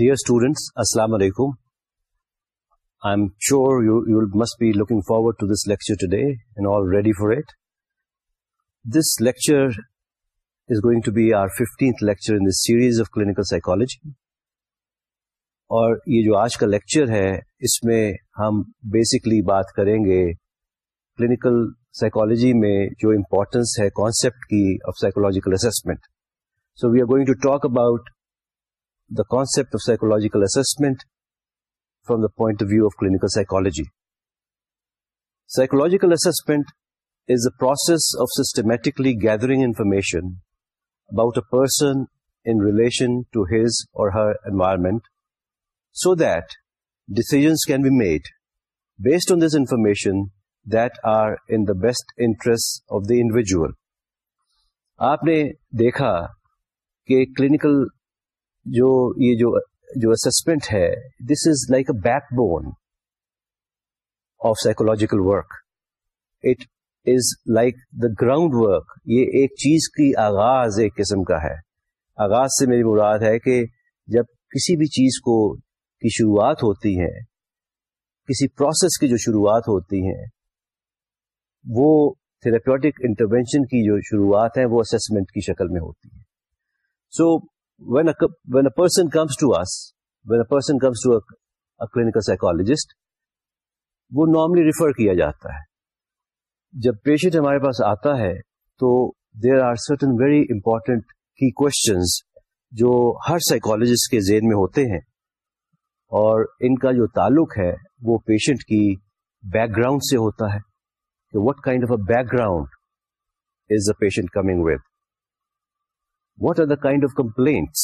Dear students, Assalamu alaikum. I'm sure you must be looking forward to this lecture today and all ready for it. This lecture is going to be our 15th lecture in this series of clinical psychology. اور یہ جو آج کا lecture ہے اس میں ہم basically بات کریں گے کلینکل سائیکالوجی میں جو امپورٹنس ہے کانسیپٹ کی of psychological assessment so we are going to talk about the concept of psychological assessment from the point of view of clinical psychology. Psychological assessment is the process of systematically gathering information about a person in relation to his or her environment so that decisions can be made based on this information that are in the best interests of the individual. آپ نے دیکھا کہ clinical جو یہ جو جو assessment ہے this is like a backbone of psychological work it is like the groundwork یہ ایک چیز کی آغاز ایک قسم کا ہے. آغاز سے میری مراد ہے کہ جب کسی بھی چیز کو کی شروعات ہوتی ہے کسی پروسیس کی جو شروعات ہوتی ہیں وہ تھراپیوٹک انٹروینشن کی جو شروعات ہیں وہ اسسمنٹ کی شکل میں ہوتی ہے so so, when a person comes to us, when a person comes to a clinical psychologist, وہ نارملی ریفر کیا جاتا ہے۔ جب پیشنٹ ہمارے پاس آتا ہے تو there are certain very important کی کوشچنز جو ہر سائیکولوجسٹ کے ذہن میں ہوتے ہیں۔ اور ان کا جو تعلق ہے وہ پیشنٹ کی بیک گراؤنڈ سے ہوتا ہے کہ what kind of a background is the patient coming with what are the kind of complaints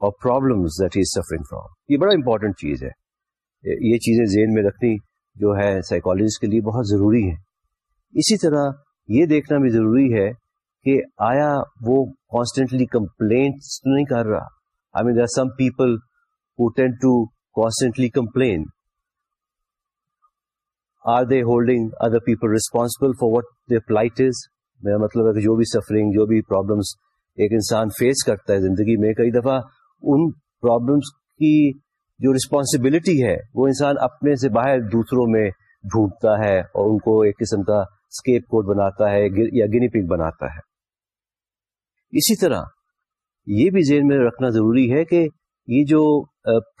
اور problem that is suffering from یہ بڑا امپورٹنٹ چیز ہے۔ یہ چیزیں ذہن میں رکھنی جو ہے سائیکالوجسٹ کے لیے بہت ضروری ہے اسی طرح یہ دیکھنا بھی ضروری ہے کہ آیا وہ کانسٹینٹلی کمپلینٹ نہیں کر رہا۔ I mean there some people who tend to constantly complain or they holding other people responsible for what they plight is میرا مطلب ہے کہ جو بھی سفرنگ جو بھی پرابلمس ایک انسان فیس کرتا ہے زندگی میں، کئی دفعہ ان پرابلمس کی جو رسپانسبلٹی ہے، وہ انسان اپنے سے باہر دوسروں میں ڈھونڈتا ہے اور ان کو ایک قسم کا اسکیپ کوڈ بناتا ہے یا گنی پک بناتا ہے۔ اسی طرح یہ بھی ذہن میں رکھنا ضروری ہے کہ یہ جو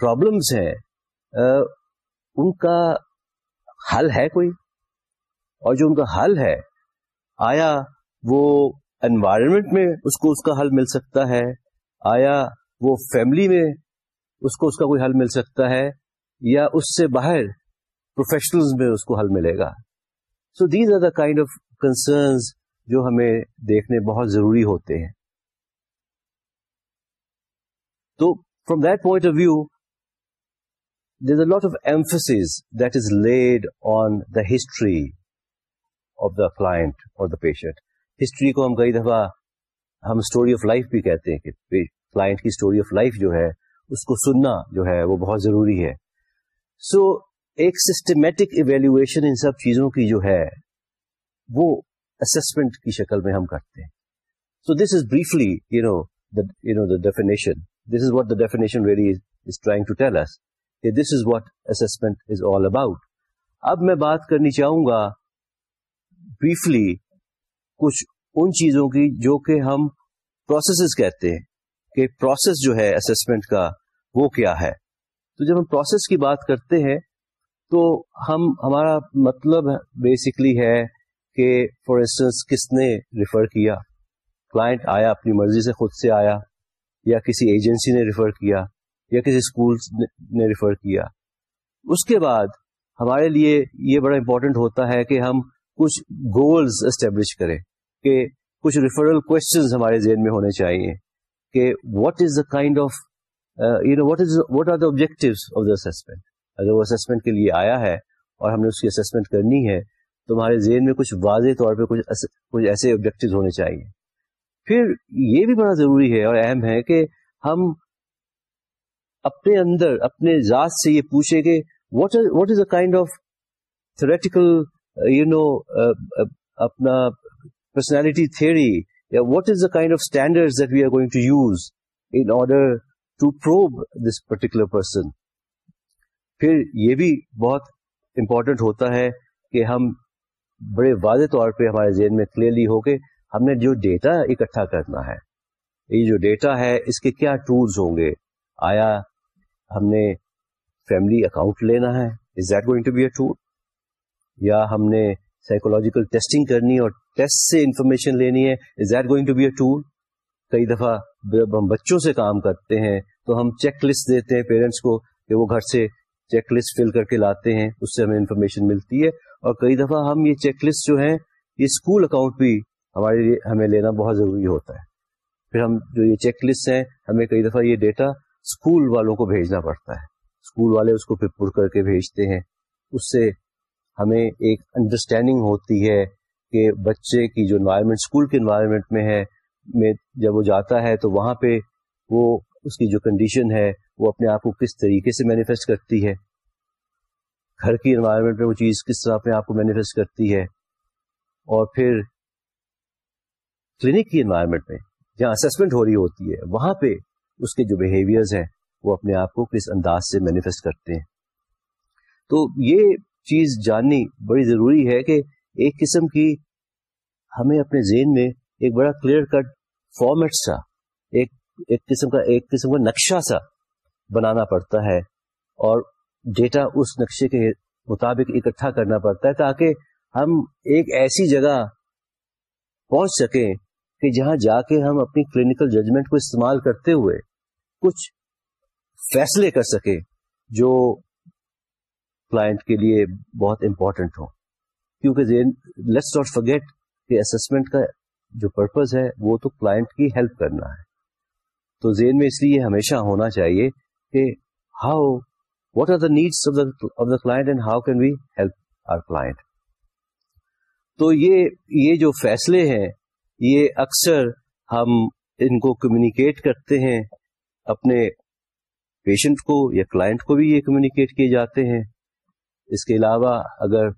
پرابلمس ہیں ان کا حل ہے کوئی؟ اور جو ان کا حل ہے، آیا وہ انوائرمنٹ میں اس کو اس کا حل مل سکتا ہے۔ آیا وہ فیملی میں اس کو اس کا کوئی حل مل سکتا ہے یا اس سے باہر پروفیشنل میں اس کو حل ملے گا۔ So these are the kind of concerns جو ہمیں دیکھنے بہت ضروری ہوتے ہیں۔ تو from that point of view there a lot of emphasis that is laid on the history of the client اور دا پیشنٹ ہسٹری کو ہم کئی دفعہ ہم اسٹوری آف لائف بھی کہتے ہیں کہ کلائنٹ کی اسٹوری آف لائف جو ہے اس کو سننا جو ہے وہ بہت ضروری ہے۔ سو so, ایک سسٹمیٹک ایویلویشن ان سب چیزوں کی جو ہے وہ اسسمنٹ کی شکل میں ہم کرتے ہیں۔ So this is briefly you know you know the definition this is what the definition very is trying to tell us this is what assessment is all about اب میں بات کرنی چاہوں گا بریفلی کچھ ان چیزوں کی جو کہ ہم پروسیسز کہتے ہیں کہ پروسیس جو ہے اسسمنٹ کا وہ کیا ہے۔ تو جب ہم پروسیس کی بات کرتے ہیں تو ہم، ہمارا مطلب بیسکلی ہے کہ فار انسٹنس کس نے ریفر کیا؟ کلائنٹ آیا، اپنی مرضی سے خود سے آیا یا کسی ایجنسی نے ریفر کیا یا کسی اسکول نے ریفر کیا۔ اس کے بعد ہمارے لیے یہ بڑا امپورٹنٹ ہوتا ہے کہ ہم کچھ گولز اسٹیبلش کریں۔ کہ کچھ ریفرل کوشچنز ہمارے ذہن میں ہونے چاہیے کہ what is the kind of you know what is what are the objective of the assessment اگر وہ اسسمنٹ کے لیے آیا ہے اور ہم نے اس کی اسسمنٹ کرنی ہے تو ہمارے ذہن میں کچھ واضح طور پہ کچھ کچھ ایسے آبجیکٹو ہونے چاہیے۔ پھر یہ بھی بڑا ضروری ہے اور اہم ہے کہ ہم اپنے اندر، اپنے ذات سے یہ پوچھیں کہ what what is a kind of theoretical you know اپنا پرسنالٹی تھیوری یا what is the kind of standard that we are going to use in order to probe this particular person پھر یہ بھی بہت امپورٹنٹ ہوتا ہے کہ ہم بڑے واضح طور پہ ہمارے ذہن میں کلیئرلی ہو کے ہم نے جو ڈیٹا اکٹھا کرنا ہے، یہ جو ڈیٹا ہے، اس کے کیا ٹولس ہوں گے؟ آیا ہم نے فیملی اکاؤنٹ لینا ہے؟ Is that going to be a tool یا ہم نے سائیکولوجیکل ٹیسٹنگ کرنی اور ٹیسٹ سے انفارمیشن لینی ہے is that going to be a tool کئی دفعہ جب ہم بچوں سے کام کرتے ہیں تو ہم چیک لسٹ دیتے ہیں پیرنٹس کو کہ وہ گھر سے چیک لسٹ فل کر کے لاتے ہیں، اس سے ہمیں انفارمیشن ملتی ہے۔ اور کئی دفعہ ہم یہ چیک لسٹ جو ہے یہ اسکول اکاؤنٹ بھی ہمارے لیے ہمیں لینا بہت ضروری ہوتا ہے۔ پھر ہم جو یہ چیک لسٹ ہیں، ہمیں کئی دفعہ یہ ڈیٹا اسکول والوں کو بھیجنا پڑتا ہے۔ اسکول والے اس کو پھر پر کر کے بھیجتے ہیں۔ اس سے ہمیں ایک انڈرسٹینڈنگ ہوتی ہے کہ بچے کی جو انوائرمنٹ اسکول کے انوائرمنٹ میں ہے، میں جب وہ جاتا ہے تو وہاں پہ وہ اس کی جو کنڈیشن ہے، وہ اپنے آپ کو کس طریقے سے مینیفیسٹ کرتی ہے۔ گھر کی انوائرمنٹ میں وہ چیز کس طرح اپنے آپ کو مینیفیسٹ کرتی ہے۔ اور پھر کلینک کی انوائرمنٹ میں جہاں اسسمنٹ ہو رہی ہوتی ہے، وہاں پہ اس کے جو بہیویئرز ہیں، وہ اپنے آپ کو کس انداز سے مینیفیسٹ کرتے ہیں۔ تو یہ چیز جاننی بڑی ضروری ہے کہ ایک قسم کی ہمیں اپنے ذہن میں ایک بڑا کلیئر کٹ فارمیٹ سا، ایک ایک قسم کا، ایک قسم کا نقشہ سا بنانا پڑتا ہے اور ڈیٹا اس نقشے کے مطابق اکٹھا کرنا پڑتا ہے تاکہ ہم ایک ایسی جگہ پہنچ سکیں کہ جہاں جا کے ہم اپنی کلینکل ججمنٹ کو استعمال کرتے ہوئے کچھ فیصلے کر سکیں جو کلائنٹ کے لیے بہت امپورٹنٹ ہو کیونکہ لیٹس ناٹ فرگیٹ کہ اسسمنٹ کا جو پرپز ہے، وہ تو کلائنٹ کی ہیلپ کرنا ہے۔ تو زین میں اس لیے ہمیشہ ہونا چاہیے کہ how what are the needs of the client and how can we help our client تو یہ یہ جو فیصلے ہیں، یہ اکثر ہم ان کو کمیونیکیٹ کرتے ہیں۔ اپنے پیشنٹ کو یا کلائنٹ کو بھی یہ کمیونیکیٹ کیے جاتے ہیں۔ اس کے علاوہ اگر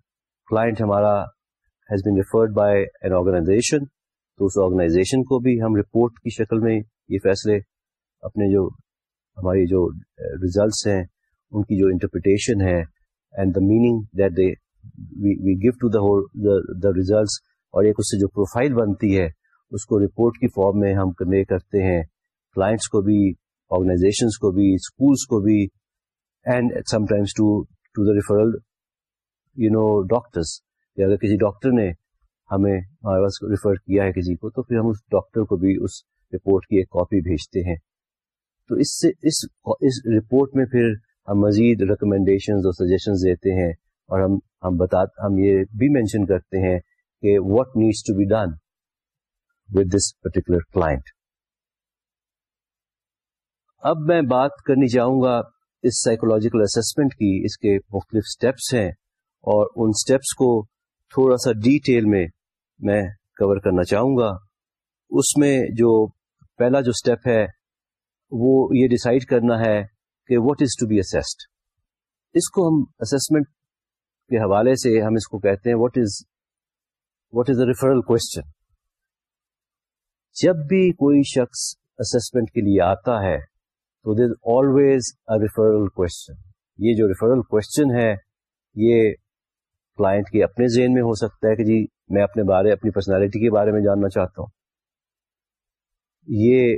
کلائنٹ ہمارا has been referred by an organisation تو اس آرگنائزیشن کو بھی ہم رپورٹ کی شکل میں یہ فیصلے اپنے جو ہماری جو uh, ریزلٹس ہیں، ان کی جو انٹرپریٹیشن ہے and the meaning that they we give to the results اور ایک اس سے جو پروفائل بنتی ہے، اس کو رپورٹ کی فارم میں ہم کنوے کرتے ہیں۔ کلائنٹس کو بھی آرگنائزیشنس کو بھی اسکولس کو بھی and sometimes to to the referral you know doctors یا اگر کسی ڈاکٹر نے ہمیں ہمارے پاس ریفر کیا ہے کسی کو، تو پھر ہم اس ڈاکٹر کو بھی اس رپورٹ کی ایک کاپی بھیجتے ہیں۔ تو اس سے، اس اس رپورٹ میں پھر ہم مزید ریکمنڈیشن اور سجیشن دیتے ہیں اور ہم ہم بتا، ہم یہ بھی مینشن کرتے ہیں کہ what needs to be done with this particular client اب میں بات کرنی چاہوں گا اس سائیکولوجیکل اسسمنٹ کی، اس کے مختلف اسٹیپس ہیں۔ اور ان اسٹیپس کو تھوڑا سا ڈیٹیل میں میں کور کرنا چاہوں گا۔ اس میں جو پہلا جو اسٹیپ ہے، وہ یہ ڈسائڈ کرنا ہے کہ what is to be assessed اس کو ہم اسسمنٹ کے حوالے سے ہم اس کو کہتے ہیں what is what is a referral question جب بھی کوئی شخص اسسمنٹ کے لیے آتا ہے، تو there always a referral question یہ جو ریفرل کوشچن ہے، یہ کلائنٹ کے اپنے ذہن میں ہو سکتا ہے کہ جی میں اپنے بارے، اپنی پرسنالٹی کے بارے میں جاننا چاہتا ہوں۔ یہ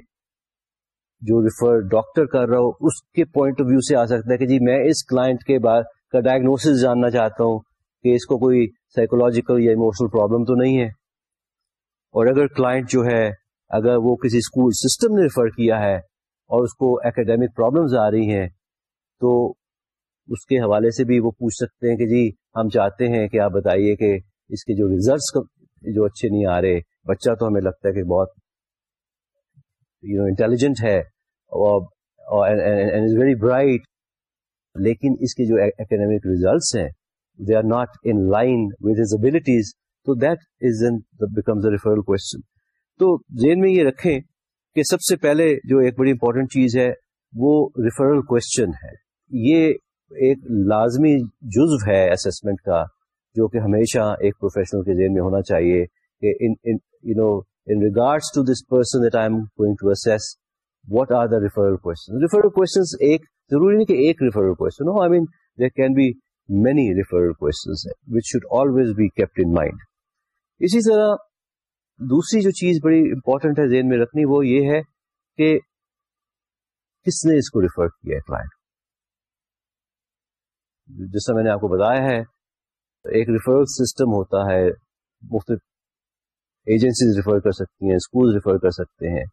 جو ریفر ڈاکٹر کر رہا ہو، اس کے پوائنٹ آف ویو سے آ سکتا ہے کہ جی میں اس کلائنٹ کے بعد کا ڈائگنوس جاننا چاہتا ہوں کہ اس کو کوئی سائیکولوجیکل یا ایموشنل پرابلم تو نہیں ہے۔ اور اگر کلائنٹ جو ہے، اگر وہ کسی اسکول سسٹم نے ریفر کیا ہے اور اس کو اکیڈیمک پرابلمز آ رہی ہیں، تو اس کے حوالے سے بھی وہ پوچھ سکتے ہیں کہ جی ہم چاہتے ہیں کہ آپ بتائیے کہ اس کے جو ریزلٹس جو اچھے نہیں آ رہے، بچہ تو ہمیں لگتا ہے کہ بہت یو نو انٹیلیجنٹ ہے ویری برائٹ لیکن اس کے جو اکیڈیمک ریزلٹس ہیں they are not in line with his abilities تو that is becomes a referral question تو ذہن میں یہ رکھیں کہ سب سے پہلے جو ایک بڑی امپورٹنٹ چیز ہے، وہ ریفرل کوشچن ہے۔ یہ ایک لازمی جزو ہے اسسمنٹ کا جو کہ ہمیشہ ایک پروفیشنل کے ذہن میں ہونا چاہیے کہ in you know in regards to this person that I'm going to assess, what are the referral question referral question ایک ضروری نہیں کہ ایک referral question who I mean there can be many referral questions which should always be kept in mind اسی طرح دوسری جو چیز بڑی امپورٹنٹ ہے ذہن میں رکھنی وہ یہ ہے کہ کس نے اس کو ریفر کیا ہے کلائنٹ جیسا میں نے آپ کو بتایا ہے، ایک ریفرل سسٹم ہوتا ہے، مختلف ایجنسیز ریفر کر سکتی ہیں اسکول ریفر کر سکتے ہیں۔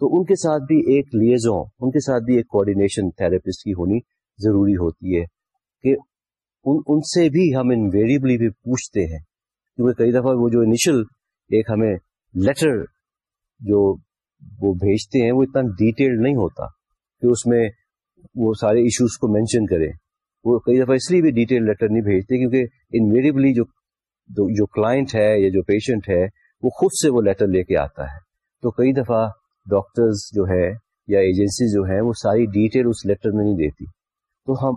تو ان کے ساتھ بھی ایک لیزوں ان کے ساتھ بھی ایک کوآڈینیشن تھراپسٹ کی ہونی ضروری ہوتی ہے کہ ان ان سے بھی ہم انویریبلی بھی پوچھتے ہیں۔ کیونکہ کئی دفعہ وہ جو انیشل ایک ہمیں لیٹر جو وہ بھیجتے ہیں، وہ اتنا ڈیٹیلڈ نہیں ہوتا کہ اس میں وہ سارے ایشوز کو مینشن کرے۔ وہ کئی دفعہ اس لیے بھی ڈیٹیل لیٹر نہیں بھیجتے کیونکہ انویریبلی جو جو کلائنٹ ہے یا جو پیشنٹ ہے، وہ خود سے وہ لیٹر لے کے آتا ہے۔ تو کئی دفعہ ڈاکٹرز جو ہے یا ایجنسی جو ہے وہ ساری ڈیٹیل اس لیٹر میں نہیں دیتی۔ تو ہم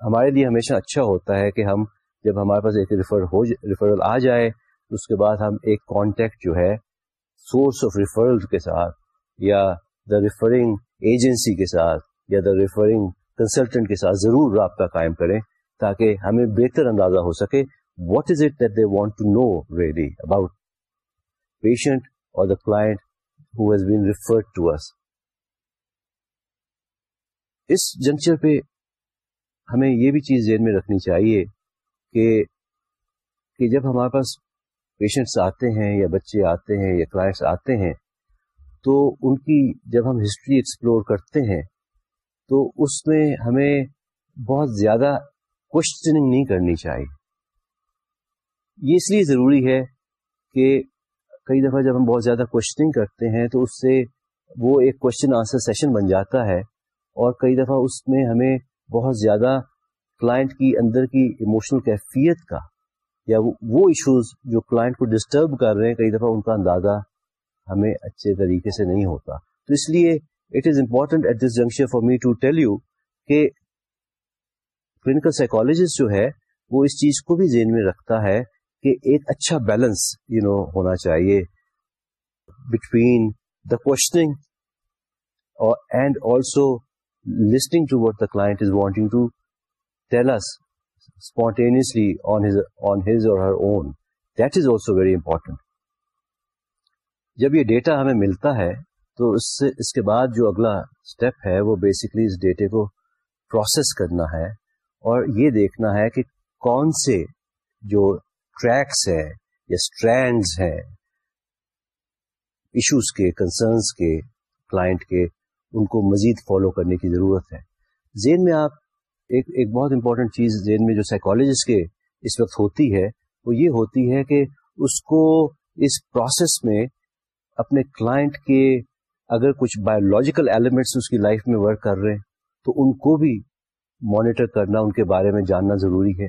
ہمارے لیے ہمیشہ اچھا ہوتا ہے کہ ہم جب ہمارے پاس ایک ریفر ہو ریفرل آ جائے تو اس کے بعد ہم ایک کانٹیکٹ جو ہے سورس آف ریفرل کے ساتھ یا دا ریفرنگ ایجنسی کے ساتھ یا دا ریفرنگ کنسلٹنٹ کے ساتھ ضرور رابطہ قائم کریں تاکہ ہمیں بہتر اندازہ ہو سکے what is it that they want to know really about patient اور the client who has been referred to اس اس جنکچر پہ ہمیں یہ بھی چیز ذہن میں رکھنی چاہیے کہ کہ جب ہمارے پاس پیشنٹس آتے ہیں یا بچے آتے ہیں یا کلائنٹس آتے ہیں تو ان کی جب ہم ہسٹری ایکسپلور کرتے ہیں تو اس میں ہمیں بہت زیادہ کوشچننگ نہیں کرنی چاہیے یہ اس لیے ضروری ہے کہ کئی دفعہ جب ہم بہت زیادہ کوشچننگ کرتے ہیں تو اس سے وہ ایک کوشچن آنسر سیشن بن جاتا ہے اور کئی دفعہ اس میں ہمیں بہت زیادہ کلائنٹ کی اندر کی ایموشنل کیفیت کا یا وہ ایشوز جو کلائنٹ کو ڈسٹرب کر رہے ہیں، کئی دفعہ ان کا اندازہ ہمیں اچھے طریقے سے نہیں ہوتا۔ تو اس لیے it is important at this junction for me to tell you کہ کلینکل سائیکولوجسٹ جو ہے، وہ اس چیز کو بھی ذہن میں رکھتا ہے کہ ایک اچھا بیلنس یو نو ہونا چاہیے between the questioning and also listening to what the client is wanting to tell us spontaneously on his or her own that is also very important جب یہ ڈیٹا ہمیں ملتا ہے تو اس سے اس کے بعد جو اگلا اسٹیپ ہے، وہ بیسکلی اس ڈیٹے کو پروسیس کرنا ہے اور یہ دیکھنا ہے کہ کون سے جو ٹریکس ہے یا اسٹرینڈز ہیں ایشوز کے کنسرنس کے کلائنٹ کے، ان کو مزید فالو کرنے کی ضرورت ہے۔ زین میں آپ ایک ایک بہت امپورٹنٹ چیز زین میں جو سائیکالوجسٹ کے اس وقت ہوتی ہے، وہ یہ ہوتی ہے کہ اس کو اس پروسیس میں اپنے کلائنٹ کے اگر کچھ بایولوجیکل ایلیمنٹس اس کی لائف میں ورک کر رہے ہیں، تو ان کو بھی مانیٹر کرنا، ان کے بارے میں جاننا ضروری ہے۔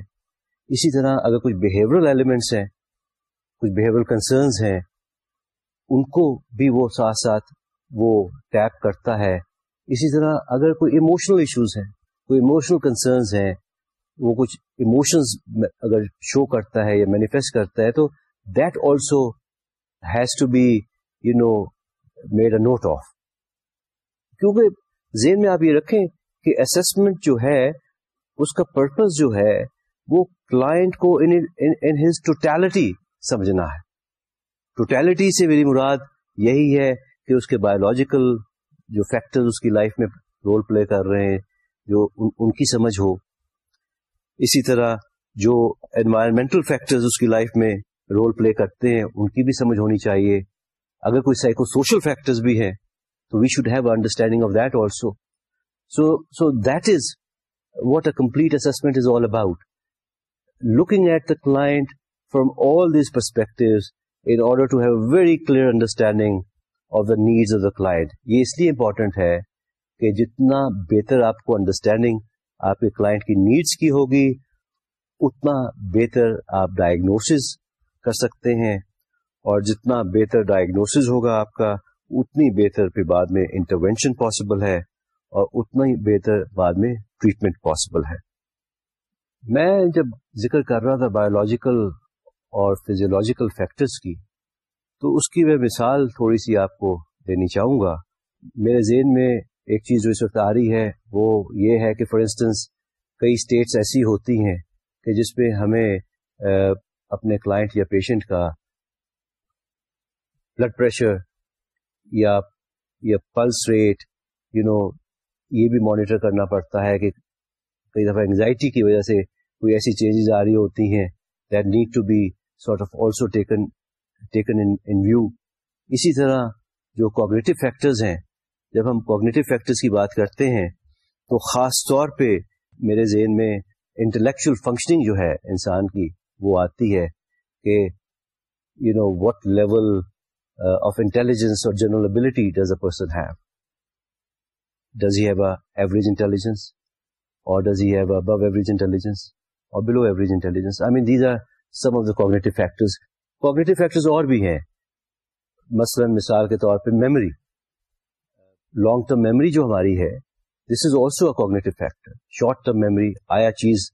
اسی طرح اگر کچھ بہیورل ایلیمنٹس ہیں، کچھ بہیورل کنسرنس ہیں، ان کو بھی وہ ساتھ ساتھ وہ ٹیپ کرتا ہے۔ اسی طرح اگر کوئی ایموشنل ایشوز ہیں، کوئی ایموشنل کنسرنس ہیں، وہ کچھ ایموشنز اگر شو کرتا ہے یا مینیفیسٹ کرتا ہے، تو that also has to be you know made a note of. کیونکہ ذہن میں آپ یہ رکھیں کہ اسسمنٹ جو ہے اس کا پرپز جو ہے وہ کلائنٹ کو ان ہز ٹوٹیلٹی سمجھنا ہے۔ ٹوٹیلٹی سے میری مراد یہی ہے کہ اس کے بایولوجیکل جو فیکٹر اس کی لائف میں رول پلے کر رہے ہیں جو ان, ان کی سمجھ ہو۔ اسی طرح جو انوائرمنٹل فیکٹر اس کی لائف میں رول پلے کرتے ہیں ان کی بھی سمجھ ہونی چاہیے۔ اگر کوئی سائیکو سوشل فیکٹر بھی ہے تو we should have understanding of that also so so that is what a complete assessment is all about looking at the client from all these perspective in order to have very clear understanding of the needs of the client یہ اس لیے important ہے کہ جتنا بہتر آپ کو understanding آپ کے کلائنٹ کی نیڈس کی ہوگی اتنا بہتر آپ ڈائگنوس کر سکتے ہیں اور جتنا بہتر ڈائگنوس ہوگا آپ کا، اتنی بہتر پھر بعد میں انٹروینشن پاسبل ہے اور اتنا ہی بہتر بعد میں ٹریٹمنٹ پاسبل ہے۔ میں جب ذکر کر رہا تھا بایولوجیکل اور فزیولوجیکل فیکٹرز کی، تو اس کی میں مثال تھوڑی سی آپ کو دینی چاہوں گا۔ میرے ذہن میں ایک چیز جو اس وقت آ رہی ہے، وہ یہ ہے کہ فار انسٹنس کئی اسٹیٹس ایسی ہوتی ہیں کہ جس پہ ہمیں اپنے کلائنٹ یا پیشنٹ کا بلڈ پریشر یا یا پلس ریٹ یو نو یہ بھی مانیٹر کرنا پڑتا ہے کہ کئی دفعہ انگزائٹی کی وجہ سے کوئی ایسی چینجز آ رہی ہوتی ہیں that need to be sort of also taken taken in view اسی طرح جو کوگنیٹو فیکٹرز ہیں، جب ہم کوگنیٹو فیکٹرز کی بات کرتے ہیں تو خاص طور پہ میرے ذہن میں انٹلیکچل فنکشننگ جو ہے انسان کی وہ آتی ہے کہ you know what level of intelligence اور general ability does a person have does he have average intelligence اور does he have above average intelligence اور below average intelligence I mean these are some of the cognitive factors cognitive factors اور بھی ہیں. مثلا مثال کے طور پہ میموری لانگ ٹرم میموری جو ہماری ہے this is also a cognitive factor short term memory آیا چیز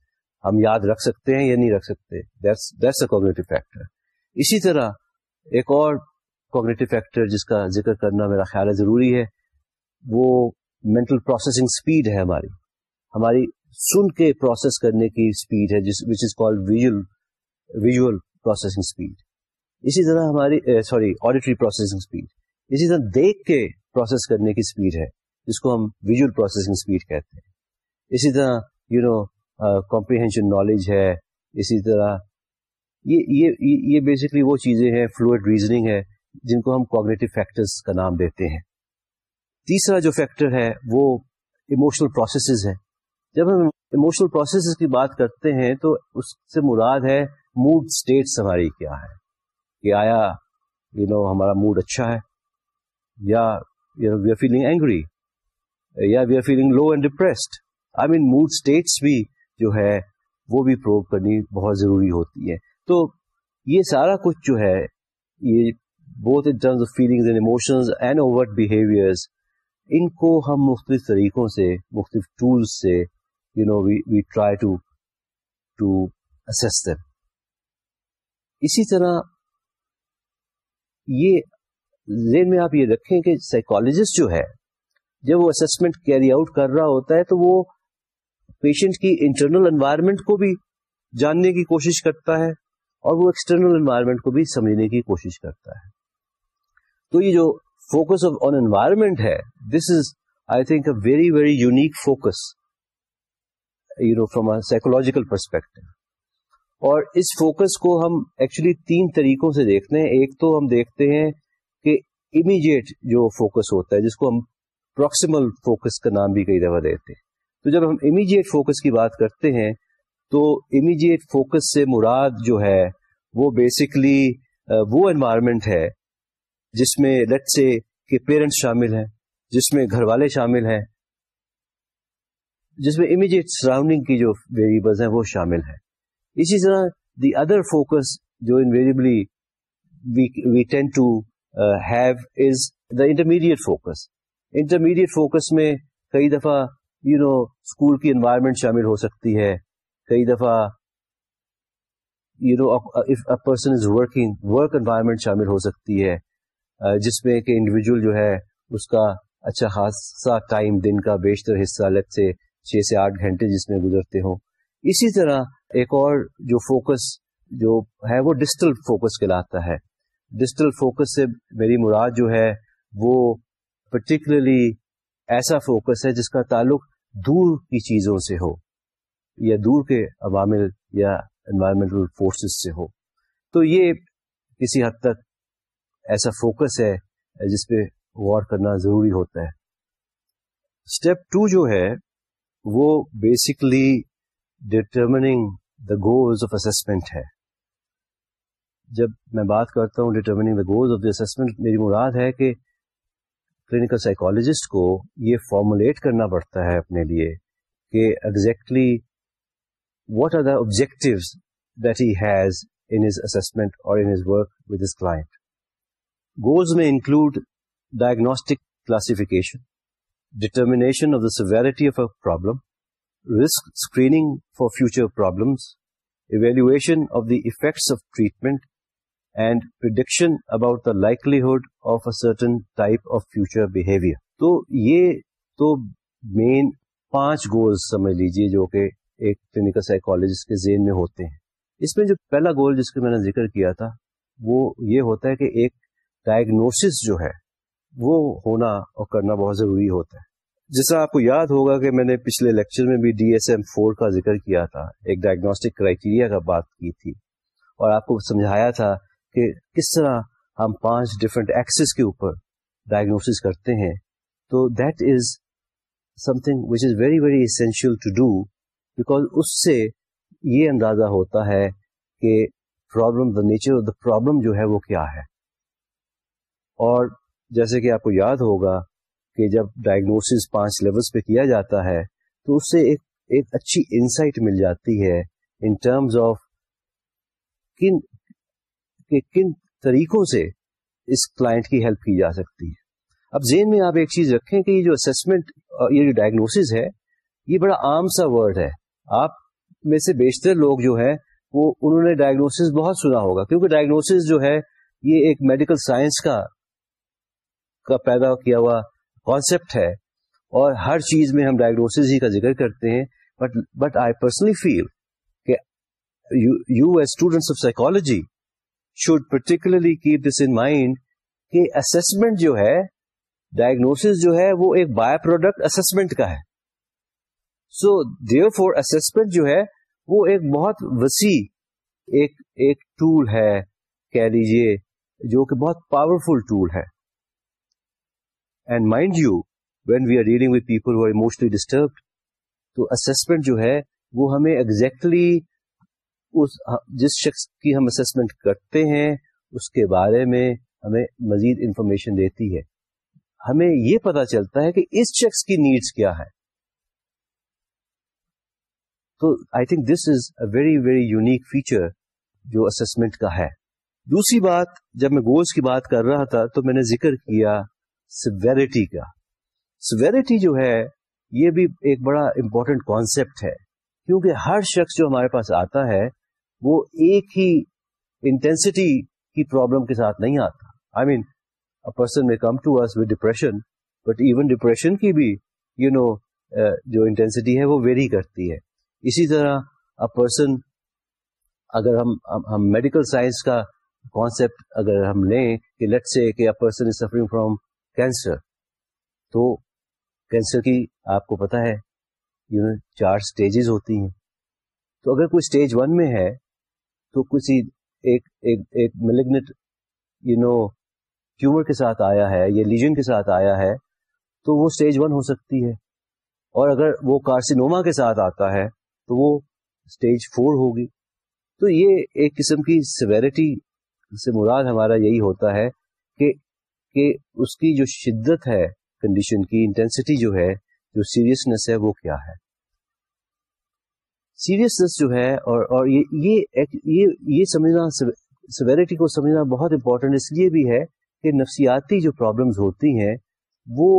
ہم یاد رکھ سکتے ہیں یا نہیں رکھ سکتے؟ دیٹس اے کوگنیٹو فیکٹر اسی طرح ایک اور کوگنیٹو فیکٹر جس کا ذکر کرنا میرا خیال ہے ضروری ہے، وہ مینٹل پروسیسنگ اسپیڈ ہے ہماری۔ ہماری سن کے پروسیس کرنے کی اسپیڈ ہے، جس which is called visual visual processing speed اسی طرح ہماری سوری آڈیٹری پروسیسنگ اسپیڈ اسی طرح دیکھ کے پروسیس کرنے کی اسپیڈ ہے، جس کو ہم ویژل پروسیسنگ اسپیڈ کہتے ہیں۔ اسی طرح یو نو کمپریہینشن نالج ہے۔ اسی طرح، یہ یہ یہ بیسکلی وہ چیزیں ہیں فلوئڈ ریزننگ ہے۔ جن کو ہم کوگنیٹو فیکٹرز کا نام دیتے ہیں۔ تیسرا جو فیکٹر ہے وہ ایموشنل پروسیسز ہے۔ جب ہم ایموشنل پروسیسز کی بات کرتے ہیں تو اس سے مراد ہے موڈ اسٹیٹس ہماری کیا ہے کہ آیا یو نو ہمارا موڈ اچھا ہے، یا وی آر فیلنگ اینگری یا we are feeling low and depressed I mean mood states بھی جو ہے وہ بھی پروو کرنی بہت ضروری ہوتی ہے تو یہ سارا کچھ جو ہے، یہ بہت in terms of feelings and emotions and over behaviours ان کو ہم مختلف طریقوں سے، مختلف ٹولس سے you know we try to to assess them اسی طرح یہ ذہن میں آپ یہ رکھیں کہ سائیکولوجسٹ جو ہے، جب وہ اسسمنٹ کیری آؤٹ کر رہا ہوتا ہے تو وہ پیشنٹ کی انٹرنل انوائرمنٹ کو بھی جاننے کی کوشش کرتا ہے اور وہ ایکسٹرنل انوائرمنٹ کو بھی سمجھنے کی کوشش کرتا ہے۔ تو یہ جو فوکس آف آن انوائرمنٹ ہے this is I think a very very unique focus you know from psychological perspective اور اس فوکس کو ہم ایکچولی تین طریقوں سے دیکھتے ہیں. ایک تو ہم دیکھتے ہیں کہ امیجیٹ جو فوکس ہوتا ہے، جس کو ہم پروکسیمل فوکس کا نام بھی کئی دفعہ دیتے ہیں۔ تو جب ہم امیجیٹ فوکس کی بات کرتے ہیں، تو امیجیٹ فوکس سے مراد جو ہے، وہ بیسکلی وہ انوائرمنٹ ہے جس میں لٹ سے کہ پیرنٹس شامل ہیں، جس میں گھر والے شامل ہیں، جس میں امیجیٹ سراؤنڈنگ کی جو ویریبلز ہیں وہ شامل ہیں۔ اسی طرح دی ادر فوکس جو invariably we tend to have is the intermediate focus intermediate focus میں کئی دفعہ یو نو اسکول کی انوائرمنٹ شامل ہو سکتی ہے۔ کئی دفعہ you know person is working work environment شامل ہو سکتی ہے۔ جس میں کہ انڈیویجل جو ہے، اس کا اچھا خاصا ٹائم دن کا بیشتر حصہ لگ سے چھ سے آٹھ گھنٹے جس میں گزرتے ہوں۔ اسی طرح ایک اور جو فوکس جو ہے، وہ ڈسٹل فوکس کہلاتا ہے۔ ڈسٹل فوکس سے میری مراد جو ہے، وہ پرٹیکولرلی ایسا فوکس ہے جس کا تعلق دور کی چیزوں سے ہو، یا دور کے عوامل یا انوائرمنٹل فورسز سے ہو۔ تو یہ کسی حد تک ایسا فوکس ہے جس پہ غور کرنا ضروری ہوتا ہے۔ اسٹیپ ٹو جو ہے، وہ basically determining the goals of assessment ہے۔ جب میں بات کرتا ہوں determining the goals of the assessment میری مراد ہے کہ کلینکل سائیکولوجسٹ کو یہ فارمولیٹ کرنا پڑتا ہے اپنے لیے کہ exactly what are the objective that he has in his assessment اور in his work with his client goals میں include diagnostic classification determination of the severity of a problem risk screening for future problems evaluation of the effects of treatment and prediction about the likelihood of a certain type of future behaviour تو یہ تو مین پانچ goals سمجھ لیجیے جو کہ ایک clinical psychologist کے ذہن میں ہوتے ہیں۔ اس میں جو پہلا گول جس کا میں نے ذکر کیا تھا، وہ یہ ہوتا ہے کہ ایک ڈائگنوسس جو ہے، وہ ہونا اور کرنا بہت ضروری ہوتا ہے۔ جس طرح آپ کو یاد ہوگا کہ میں نے پچھلے لیکچر میں بھی ڈی ایس ایم فور کا ذکر کیا تھا، ایک ڈائگنوسٹک کرائٹیریا کا بات کی تھی۔ اور آپ کو سمجھایا تھا کہ کس طرح ہم پانچ ڈفرینٹ ایکسس کے اوپر ڈائگنوسس کرتے ہیں۔ تو that is something which is very very essential to do because اس سے یہ اندازہ ہوتا ہے کہ problem the nature of the problem جو ہے وہ کیا ہے۔ اور جیسے کہ آپ کو یاد ہوگا کہ جب ڈائگنوسس پانچ لیولس پہ کیا جاتا ہے، تو اس سے ایک ایک اچھی انسائٹ مل جاتی ہے ان ٹرمز آف کن، کہ کن طریقوں سے اس کلائنٹ کی ہیلپ کی جا سکتی ہے۔ اب ذہن میں آپ ایک چیز رکھیں کہ یہ جو اسسمنٹ یہ جو ڈائگنوسس ہے، یہ بڑا عام سا ورڈ ہے۔ آپ میں سے بیشتر لوگ جو ہے وہ، انہوں نے ڈائگنوسس بہت سنا ہوگا۔ کیونکہ ڈائگنوسس جو ہے، یہ ایک میڈیکل سائنس کا کا پیدا کیا ہوا کانسیپٹ ہے اور ہر چیز میں ہم ڈائگنوسس ہی کا ذکر کرتے ہیں. But but I personally feel کہ you as students of psychology should particularly keep this in mind کہ اسسمنٹ جو ہے ڈائگنوس جو ہے، وہ ایک بائی پروڈکٹ اسسمنٹ کا ہے. سو دیو فور اسسمنٹ جو ہے، وہ ایک بہت وسیع ایک ایک ٹول ہے. کہہ لیجیے جو کہ بہت پاورفل ٹول ہے. And mind you when we are dealing with people are emotionally disturbed تو اسسمنٹ جو ہے، وہ ہمیں ایگزیکٹلی اس جس شخص کی ہم اسسمنٹ کرتے ہیں، اس کے بارے میں ہمیں مزید انفارمیشن دیتی ہے۔ ہمیں یہ پتا چلتا ہے کہ اس شخص کی نیڈس کیا ہے تو I think this is a very very unique feature جو اسسمنٹ کا ہے۔ دوسری بات، جب میں گولس کی بات کر رہا تھا تو میں نے ذکر کیا سویرٹی کا۔ سویرٹی جو ہے، یہ بھی ایک بڑا امپورٹنٹ کانسیپٹ ہے۔ کیونکہ ہر شخص جو ہمارے پاس آتا ہے، وہ ایک ہی انٹینسٹی کی پرابلم کے ساتھ نہیں آتا۔ آئی مین پرسن میں come to us with depression but even depression کی بھی یو نو uh, جو انٹینسٹی ہے، وہ ویری کرتی ہے۔ اسی طرح پرسن اگر ہم ہم میڈیکل سائنس کا کانسیپٹ اگر ہم لیں کہ لیٹ سے کہ person is suffering from cancer تو کینسر کی آپ کو پتا ہے یو نو چار اسٹیجز ہوتی ہیں. تو اگر کوئی اسٹیج ون میں ہے، تو کسی ایک ایک ملیگنٹ یو نو ٹیومر کے ساتھ آیا ہے یا لیجن کے ساتھ آیا ہے، تو وہ اسٹیج ون ہو سکتی ہے. اور اگر وہ کارسینوما کے ساتھ آتا ہے، تو وہ اسٹیج فور ہوگی. تو یہ ایک قسم کی سویرٹی سے مراد ہمارا یہی ہوتا ہے کہ کہ اس کی جو شدت ہے کنڈیشن کی انٹینسٹی جو ہے جو سیریسنیس ہے وہ کیا ہے؟ سیریسنیس جو ہے اور اور یہ یہ یہ سمجھنا سویرٹی کو سمجھنا بہت امپورٹنٹ اس لیے بھی ہے کہ نفسیاتی جو پرابلمز ہوتی ہیں وہ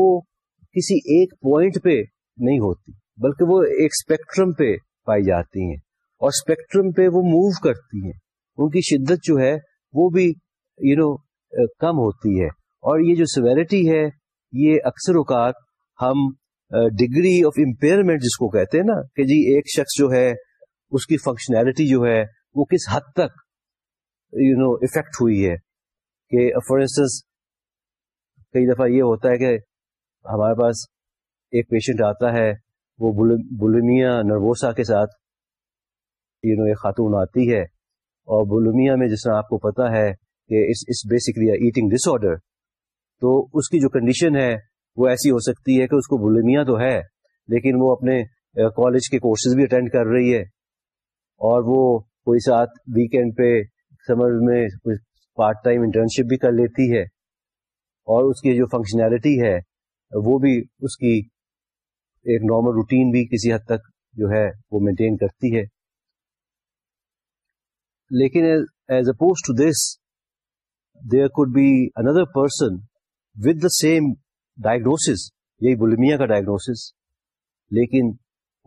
کسی ایک پوائنٹ پہ نہیں ہوتی بلکہ وہ ایک اسپیکٹرم پہ پائی جاتی ہیں اور اسپیکٹرم پہ وہ موو کرتی ہیں۔ ان کی شدت جو ہے وہ بھی یو you نو know, کم ہوتی ہے۔ اور یہ جو سویرٹی ہے، یہ اکثر اوقات ہم ڈگری آف امپیئرمنٹ جس کو کہتے ہیں نا، کہ جی ایک شخص جو ہے، اس کی فنکشنلٹی جو ہے، وہ کس حد تک یو نو افیکٹ ہوئی ہے؟ کہ فار انسٹنس کئی دفعہ یہ ہوتا ہے کہ ہمارے پاس ایک پیشنٹ آتا ہے، وہ بلمیا نروسا کے ساتھ یو نو ایک خاتون آتی ہے اور بلمیا میں جس طرح آپ کو پتا ہے کہ اس بیسکلی ایٹنگ ڈس آرڈر تو اس کی جو کنڈیشن ہے، وہ ایسی ہو سکتی ہے کہ اس کو بلمیا تو ہے، لیکن وہ اپنے کالج کے کورسز بھی اٹینڈ کر رہی ہے اور وہ کوئی ساتھ ویکینڈ پہ سمر میں پارٹ ٹائم انٹرنشپ بھی کر لیتی ہے اور اس کی جو فنکشنالٹی ہے، وہ بھی اس کی ایک نارمل روٹین بھی کسی حد تک جو ہے وہ مینٹین کرتی ہے. لیکن as opposed to this there could be another person with the same diagnosis یہی بلمیا کا ڈائگنوس لیکن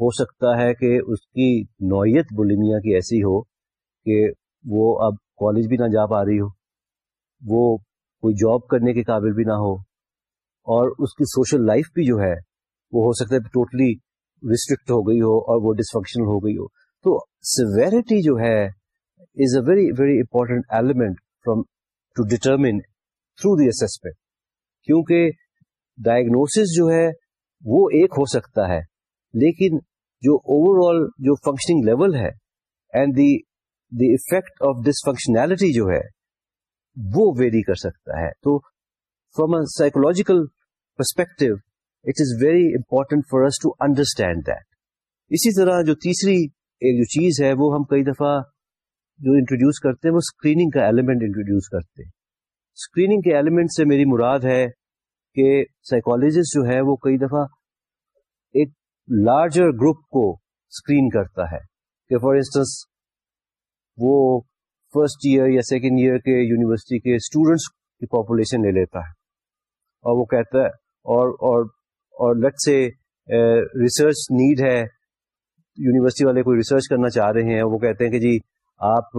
ہو سکتا ہے کہ اس کی نوعیت بلمیا کی ایسی ہو کہ وہ اب کالج بھی نہ جا پا رہی ہو، وہ کوئی جاب کرنے کے قابل بھی نہ ہو، اور اس کی سوشل لائف بھی جو ہے، وہ ہو سکتا ہے ٹوٹلی ریسٹرکٹ ہو گئی ہو اور وہ ڈسفنکشنل ہو گئی ہو۔ تو سیویرٹی جو ہے is a very very important element from to determine through the assessment کیونکہ ڈائگنوس جو ہے وہ ایک ہو سکتا ہے، لیکن جو اوور آل جو فنکشننگ لیول ہے and the the effect of dysfunctionality جو ہے وہ ویری کر سکتا ہے۔ تو from a psychological perspective it is very important for us to understand that اسی طرح جو تیسری ایک جو چیز ہے، وہ ہم کئی دفعہ جو انٹروڈیوس کرتے ہیں، وہ اسکریننگ کا ایلیمنٹ انٹروڈیوس کرتے ہیں۔ اسکریننگ کے ایلیمنٹ سے میری مراد ہے کہ سائیکولوجسٹ جو ہے وہ کئی دفعہ ایک لارجر گروپ کو اسکرین کرتا ہے کہ فار انسٹنس وہ فرسٹ ایئر یا سیکنڈ ایئر کے یونیورسٹی کے اسٹوڈینٹس کی پاپولیشن لے لیتا ہے اور وہ کہتا ہے اور اور اور لٹ سے ریسرچ نیڈ ہے یونیورسٹی والے کوئی ریسرچ کرنا چاہ رہے ہیں وہ کہتے ہیں کہ جی آپ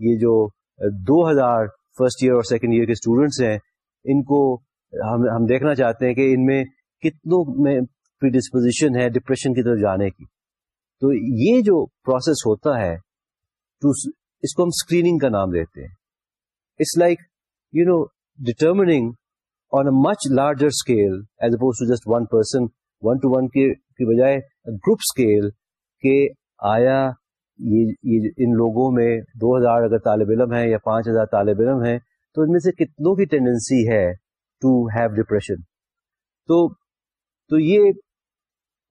یہ جو eh, دو ہزار فرسٹ ایئر اور سیکنڈ ایئر کے اسٹوڈینٹس ہیں، ان کو ہم ہم دیکھنا چاہتے ہیں کہ ان میں کتنوں میں ڈسپوزیشن ہے ڈپریشن کی طرف جانے کی۔ تو یہ جو پروسیس ہوتا ہے، تو اس کو ہم اسکریننگ کا نام دیتے ہیں۔ It's like you know determining on a much larger scale as opposed to just one person one to one کی بجائے گروپ اسکیل کہ آیا یہ ان لوگوں میں دو ہزار اگر طالب علم ہیں یا پانچ ہزار طالب علم ہیں، تو ان میں سے کتنوں کی ٹینڈنسی ہے ٹو ہیو ڈپریشن تو تو یہ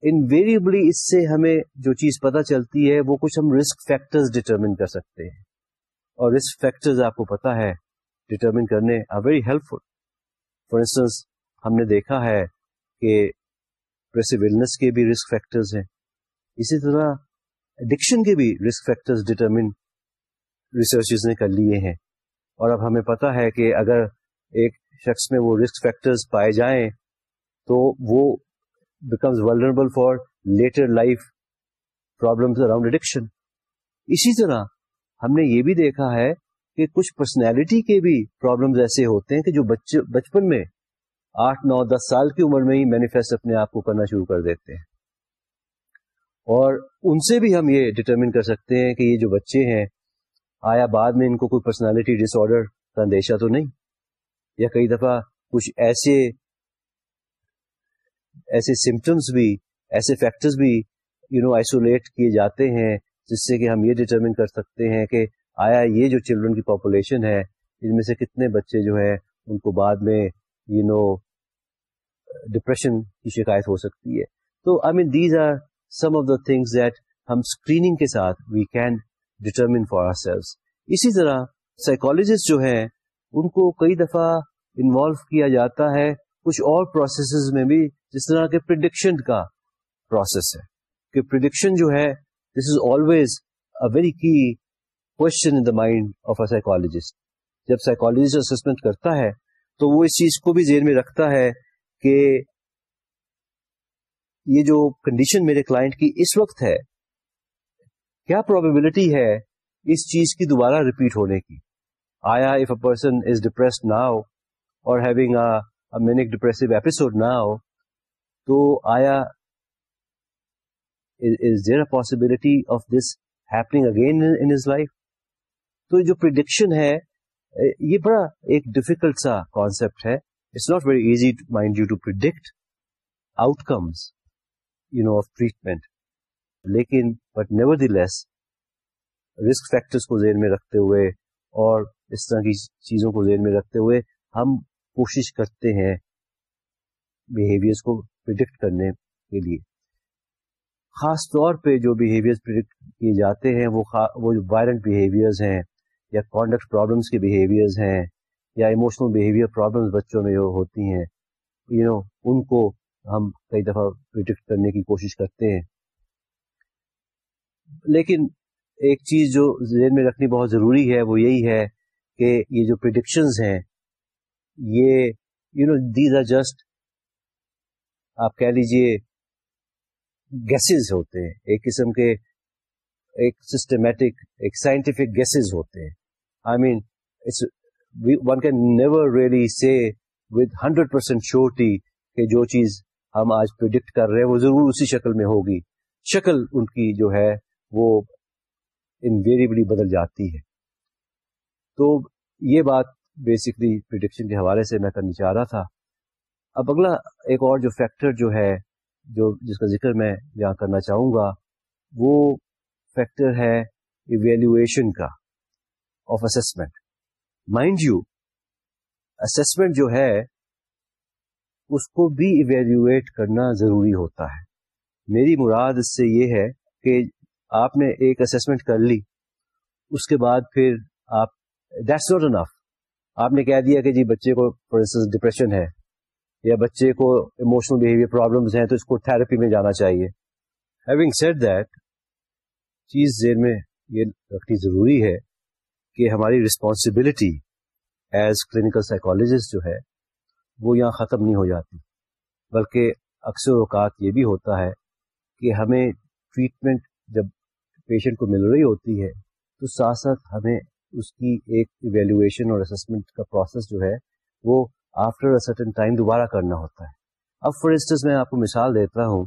انویریبلی اس سے ہمیں جو چیز پتہ چلتی ہے، وہ کچھ ہم رسک فیکٹرز ڈٹرمن کر سکتے ہیں۔ اور رسک فیکٹرز آپ کو پتا ہے ڈٹرمن کرنے are very helpful for instance ہم نے دیکھا ہے کہ پریسیولنس کے بھی رسک فیکٹرز ہیں۔ اسی طرح ایڈکشن کے بھی رسک فیکٹرز ڈٹرمن ریسرچز نے کر لیے ہیں۔ اور اب ہمیں پتا ہے کہ اگر ایک شخص میں وہ رسک فیکٹرز پائے جائیں تو وہ becomes vulnerable for later life problem around addiction اسی طرح ہم نے یہ بھی دیکھا ہے کہ کچھ پرسنالٹی کے بھی پرابلمز ایسے ہوتے ہیں کہ جو بچپن میں آٹھ، نو، دس سال کی عمر میں ہی مینیفیسٹ اپنے آپ کو کرنا شروع کر دیتے ہیں۔ اور ان سے بھی ہم یہ ڈٹرمن کر سکتے ہیں کہ یہ جو بچے ہیں، آیا بعد میں ان کو کوئی پرسنالٹی ڈس آرڈر کا اندیشہ تو نہیں؟ یا کئی دفعہ کچھ ایسے ایسے سمٹمس بھی، ایسے فیکٹرز بھی یو نو آئسولیٹ کیے جاتے ہیں، جس سے کہ ہم یہ ڈٹرمن کر سکتے ہیں کہ آیا یہ جو چلڈرن کی پاپولیشن ہے، ان میں سے کتنے بچے جو ہیں، ان کو بعد میں یو نو ڈپریشن کی شکایت ہو سکتی ہے۔ تو I mean these are some of the things that ہم اسکریننگ کے ساتھ we can determine for ourselves اسی طرح سائیکولوجسٹ جو ہیں، ان کو کئی دفعہ انوالو کیا جاتا ہے کچھ اور پروسیسز میں بھی، جس طرح کے پرڈکشن کا پروسیس ہے۔ کہ پرڈکشن جو ہے this is always a very key question in the mind of a psychologist جب سائیکولوجسٹ اسسمنٹ کرتا ہے، تو وہ اس چیز کو بھی ذہن میں رکھتا ہے کہ یہ جو کنڈیشن میرے کلائنٹ کی اس وقت ہے، کیا پروبیبلٹی ہے اس چیز کی دوبارہ ریپیٹ ہونے کی؟ آیا if a person is depressed now اور having manic depressive episode now تو آیا is there a possibility of this happening again in his life تو جو پرڈکشن ہے، یہ بڑا ایک ڈفیکلٹ سا کانسپٹ ہے۔ It's not very easy mind you to predict outcomes you know of treatment لیکن but nevertheless risk factors کو ذہن میں رکھتے ہوئے اور اس طرح کی چیزوں کو ذہن میں رکھتے ہوئے ہم کوشش کرتے ہیں بہیویئر کو پرڈکٹ کرنے کے لیے۔ خاص طور پہ جو بہیویئر پرڈکٹ کیے جاتے ہیں، وہ وہ جو وائلنٹ بہیویئرز ہیں یا کانڈکٹ پرابلمس کے بہیویئرز ہیں یا ایموشنل بہیویئر پرابلمس بچوں میں جو ہوتی ہیں یو نو ان کو ہم کئی دفعہ پرڈکٹ کرنے کی کوشش کرتے ہیں۔ لیکن ایک چیز جو ذہن میں رکھنی بہت ضروری ہے وہ یہی ہے کہ یہ جو پرڈکشنز ہیں، یہ you know these are just آپ کہہ لیجیے گیسز ہوتے ہیں۔ ایک قسم کے، ایک سسٹمیٹک ایک سائنٹیفک گیسز ہوتے ہیں۔ I mean one can never really see with hundred percent surety کہ جو چیز ہم آج پرڈکٹ کر رہے ہیں، وہ ضرور اسی شکل میں ہوگی۔ شکل ان کی جو ہے، وہ انویریبلی بدل جاتی ہے۔ تو یہ بات بیسکلی پرڈکشن کے حوالے سے میں کرنا چاہ رہا تھا۔ اب اگلا ایک اور جو فیکٹر جو ہے، جو جس کا ذکر میں یہاں کرنا چاہوں گا، وہ فیکٹر ہے ایویلویشن کا of assessment mind you assessment جو ہے اس کو بھی ایویلویٹ کرنا ضروری ہوتا ہے۔ میری مراد اس سے یہ ہے کہ آپ نے ایک اسسمنٹ کر لی، اس کے بعد پھر آپ دیٹس ناٹ انف آپ نے کہہ دیا کہ جی بچے کو فار انسٹنس ڈپریشن ہے، یا بچے کو اموشنل بہیویئر پرابلمس ہیں تو اس کو تھراپی میں جانا چاہیے۔ ہیونگ سیٹ دیٹ چیز ذہن میں یہ رکھنی ضروری ہے کہ ہماری رسپانسبلٹی ایز کلینکل سائیکولوجسٹ جو ہے وہ یہاں ختم نہیں ہو جاتی۔ بلکہ اکثر اوقات یہ بھی ہوتا ہے کہ ہمیں ٹریٹمنٹ جب پیشنٹ کو مل رہی ہوتی ہے، تو ساتھ ساتھ ہمیں اس کی ایک ایویلویشن اور اسسمنٹ کا پروسیس جو ہے، وہ آفٹر اے سرٹن ٹائم دوبارہ کرنا ہوتا ہے۔ اب فار انسٹنس میں آپ کو مثال دیتا ہوں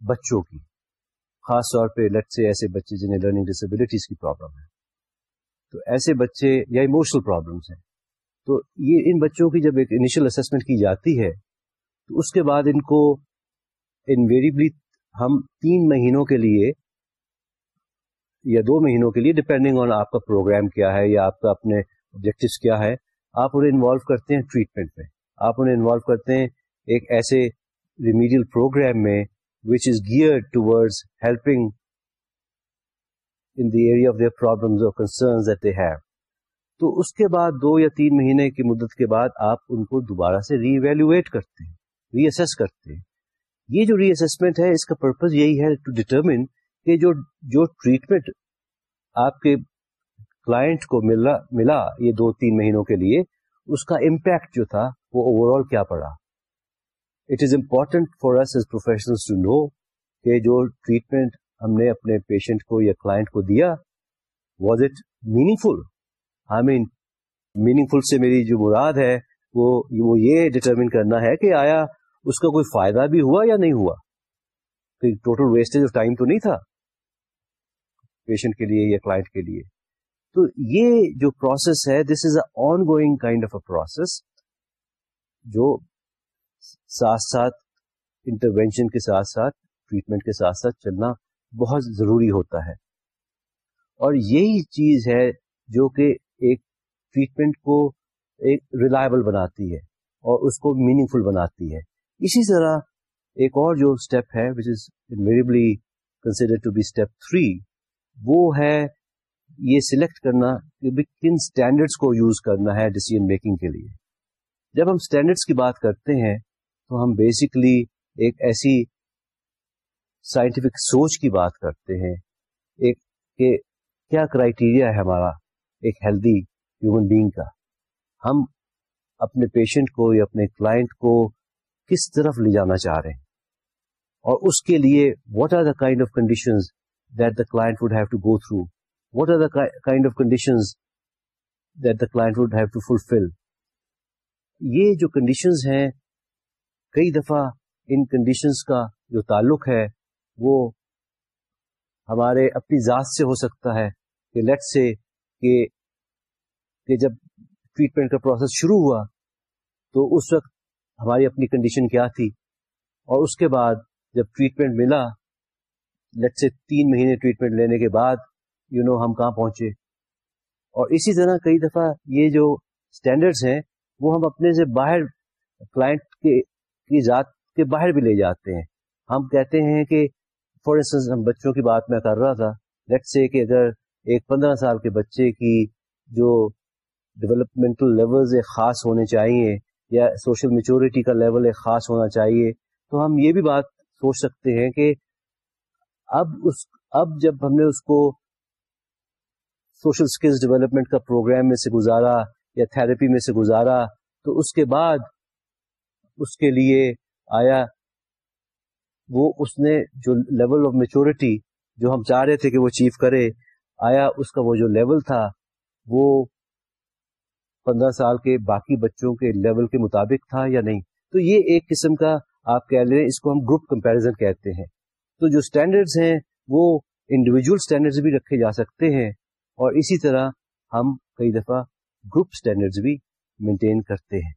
بچوں کی۔ خاص طور پہ لٹ سے ایسے بچے جنہیں لرننگ ڈسبلٹیز کی پرابلم ہے۔ تو ایسے بچے یا ایموشنل پرابلمس ہیں۔ تو یہ ان بچوں کی جب ایک انیشل اسسمنٹ کی جاتی ہے، تو اس کے بعد ان کو انویریبلی ہم تین مہینوں کے لیے یا دو مہینوں کے لیے ڈپینڈنگ آن آپ کا پروگرام کیا ہے یا آپ کا اپنے آبجیکٹو کیا ہے، آپ انہیں انوالو کرتے ہیں ٹریٹمنٹ میں۔ آپ انہیں انوالو کرتے ہیں ایک ایسے ریمیڈیل پروگرام میں which is gear towards helping in the area of their problems اور کنسرنز دیٹ دے ہیو تو اس کے بعد دو یا تین مہینے کی مدت کے بعد آپ ان کو دوبارہ سے ری ایویلویٹ کرتے ہیں ری اسیس کرتے ہیں۔ یہ جو ری اسسمنٹ ہے، اس کا پرپز یہی ہے ٹو ڈیٹرمن کہ جو جو ٹریٹمنٹ آپ کے کلائنٹ کو ملا ملا یہ دو تین مہینوں کے لیے، اس کا امپیکٹ جو تھا، وہ اوور آل کیا پڑا۔ It is important for us as professional to know کہ جو ٹریٹمنٹ ہم نے اپنے پیشنٹ کو یا کلائنٹ کو دیا was it meaningful I meaningful سے میری جو مراد ہے، وہ وہ یہ ڈٹرمن کرنا ہے کہ آیا اس کا کوئی فائدہ بھی ہوا یا نہیں ہوا۔ ٹوٹل ویسٹیج آف ٹائم تو نہیں تھا۔ پیشنٹ کے لیے یا کلائنٹ کے لیے۔ تو یہ جو پروسیس ہے this is a ongoing kind of a process جو ساتھ ساتھ انٹروینشن کے ساتھ ساتھ ٹریٹمنٹ کے ساتھ ساتھ چلنا بہت ضروری ہوتا ہے۔ اور یہی چیز ہے جو کہ ایک ٹریٹمنٹ کو ایک ریلائبل بناتی ہے اور اس کو میننگ فل بناتی ہے۔ اسی طرح ایک اور جو اسٹیپ ہے which is invariably consider to be step three وہ ہے یہ سلیکٹ کرنا کہ کن اسٹینڈرڈس کو یوز کرنا ہے ڈیسیزن میکنگ کے لیے۔ جب ہم اسٹینڈرڈس کی بات کرتے ہیں، تو ہم بیسکلی ایک ایسی سائنٹیفک سوچ کی بات کرتے ہیں، ایک کہ کیا کرائٹیریا ہے ہمارا ایک ہیلدی ہیومن بینگ کا۔ ہم اپنے پیشنٹ کو یا اپنے کلائنٹ کو کس طرف لے جانا چاہ رہے ہیں؟ اور اس کے لیے what are the kind of condition that the client would have to go through what are the kind of condition that the client would have to fulfil یہ جو کنڈیشنز ہیں، کئی دفعہ ان کنڈیشنز کا جو تعلق ہے، وہ ہمارے اپنی ذات سے ہو سکتا ہے کہ لیٹ سے کہ کہ جب ٹریٹمنٹ کا پروسیس شروع ہوا تو اس وقت ہماری اپنی کنڈیشن کیا تھی؟ اور اس کے بعد جب ٹریٹمنٹ ملا لٹ سے تین مہینے ٹریٹمنٹ لینے کے بعد یو you نو know, ہم کہاں پہنچے؟ اور اسی طرح کئی دفعہ یہ جو اسٹینڈرڈس ہیں وہ ہم اپنے سے باہر کلائنٹ کے کی ذات کے باہر بھی لے جاتے ہیں۔ ہم کہتے ہیں کہ فار انسٹنس ہم بچوں کی بات میں کر رہا تھا لیٹ سے کہ اگر ایک پندرہ سال کے بچے کی جو ڈیولپمنٹل لیولز ایک خاص ہونے چاہیے یا سوشل میچورٹی کا لیول ایک خاص ہونا چاہیے تو ہم یہ بھی بات سوچ سکتے ہیں کہ اب اس، اب جب ہم نے اس کو سوشل اسکلز ڈیولپمنٹ کا پروگرام میں سے گزارا یا تھراپی میں سے گزارا، تو اس کے بعد اس کے لیے آیا، وہ اس نے جو لیول آف میچورٹی جو ہم چاہ رہے تھے کہ وہ چیف کرے آیا اس کا وہ جو لیول تھا، وہ پندرہ سال کے باقی بچوں کے لیول کے مطابق تھا یا نہیں؟ تو یہ ایک قسم کا آپ کہہ لیں، اس کو ہم گروپ کمپیرزن کہتے ہیں۔ تو جو اسٹینڈرڈ ہیں، وہ انڈیویجل اسٹینڈرڈ بھی رکھے جا سکتے ہیں اور اسی طرح ہم کئی دفعہ گروپ اسٹینڈرڈ بھی مینٹین کرتے ہیں۔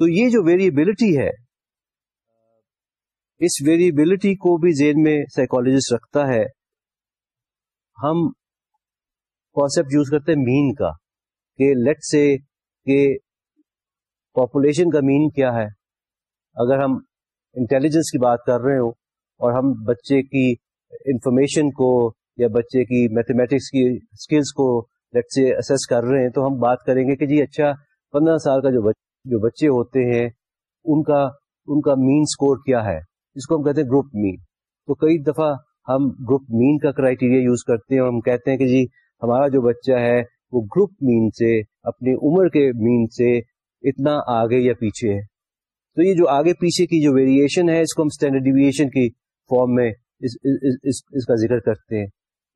تو یہ جو ویریبلٹی ہے، اس ویریبلٹی کو بھی ذہن میں سائیکولوجسٹ رکھتا ہے۔ ہم کانسپٹ یوز کرتے ہیں مین کا، کہ لیٹ سے کہ پاپولیشن کا مین کیا ہے۔ اگر ہم انٹیلیجنس کی بات کر رہے ہوں اور ہم بچے کی انفارمیشن کو یا بچے کی میتھمیٹکس کی اسکلس کو لیٹ سے اسیس کر رہے ہیں تو ہم بات کریں گے کہ جی اچھا پندرہ سال کا جو جو بچے ہوتے ہیں، ان کا ان کا مین اسکور کیا ہے۔ جس کو ہم کہتے ہیں گروپ مین تو کئی دفعہ ہم گروپ مین کا کرائٹیریا یوز کرتے ہیں اور ہم کہتے ہیں کہ جی ہمارا جو بچہ ہے وہ گروپ مین سے اپنی عمر کے مین سے اتنا آگے یا پیچھے ہے۔ تو یہ جو آگے پیچھے کی جو ویریشن ہے اس کو ہم اسٹینڈرڈ ڈیویشن کی فارم میں اس, اس, اس, اس کا ذکر کرتے ہیں۔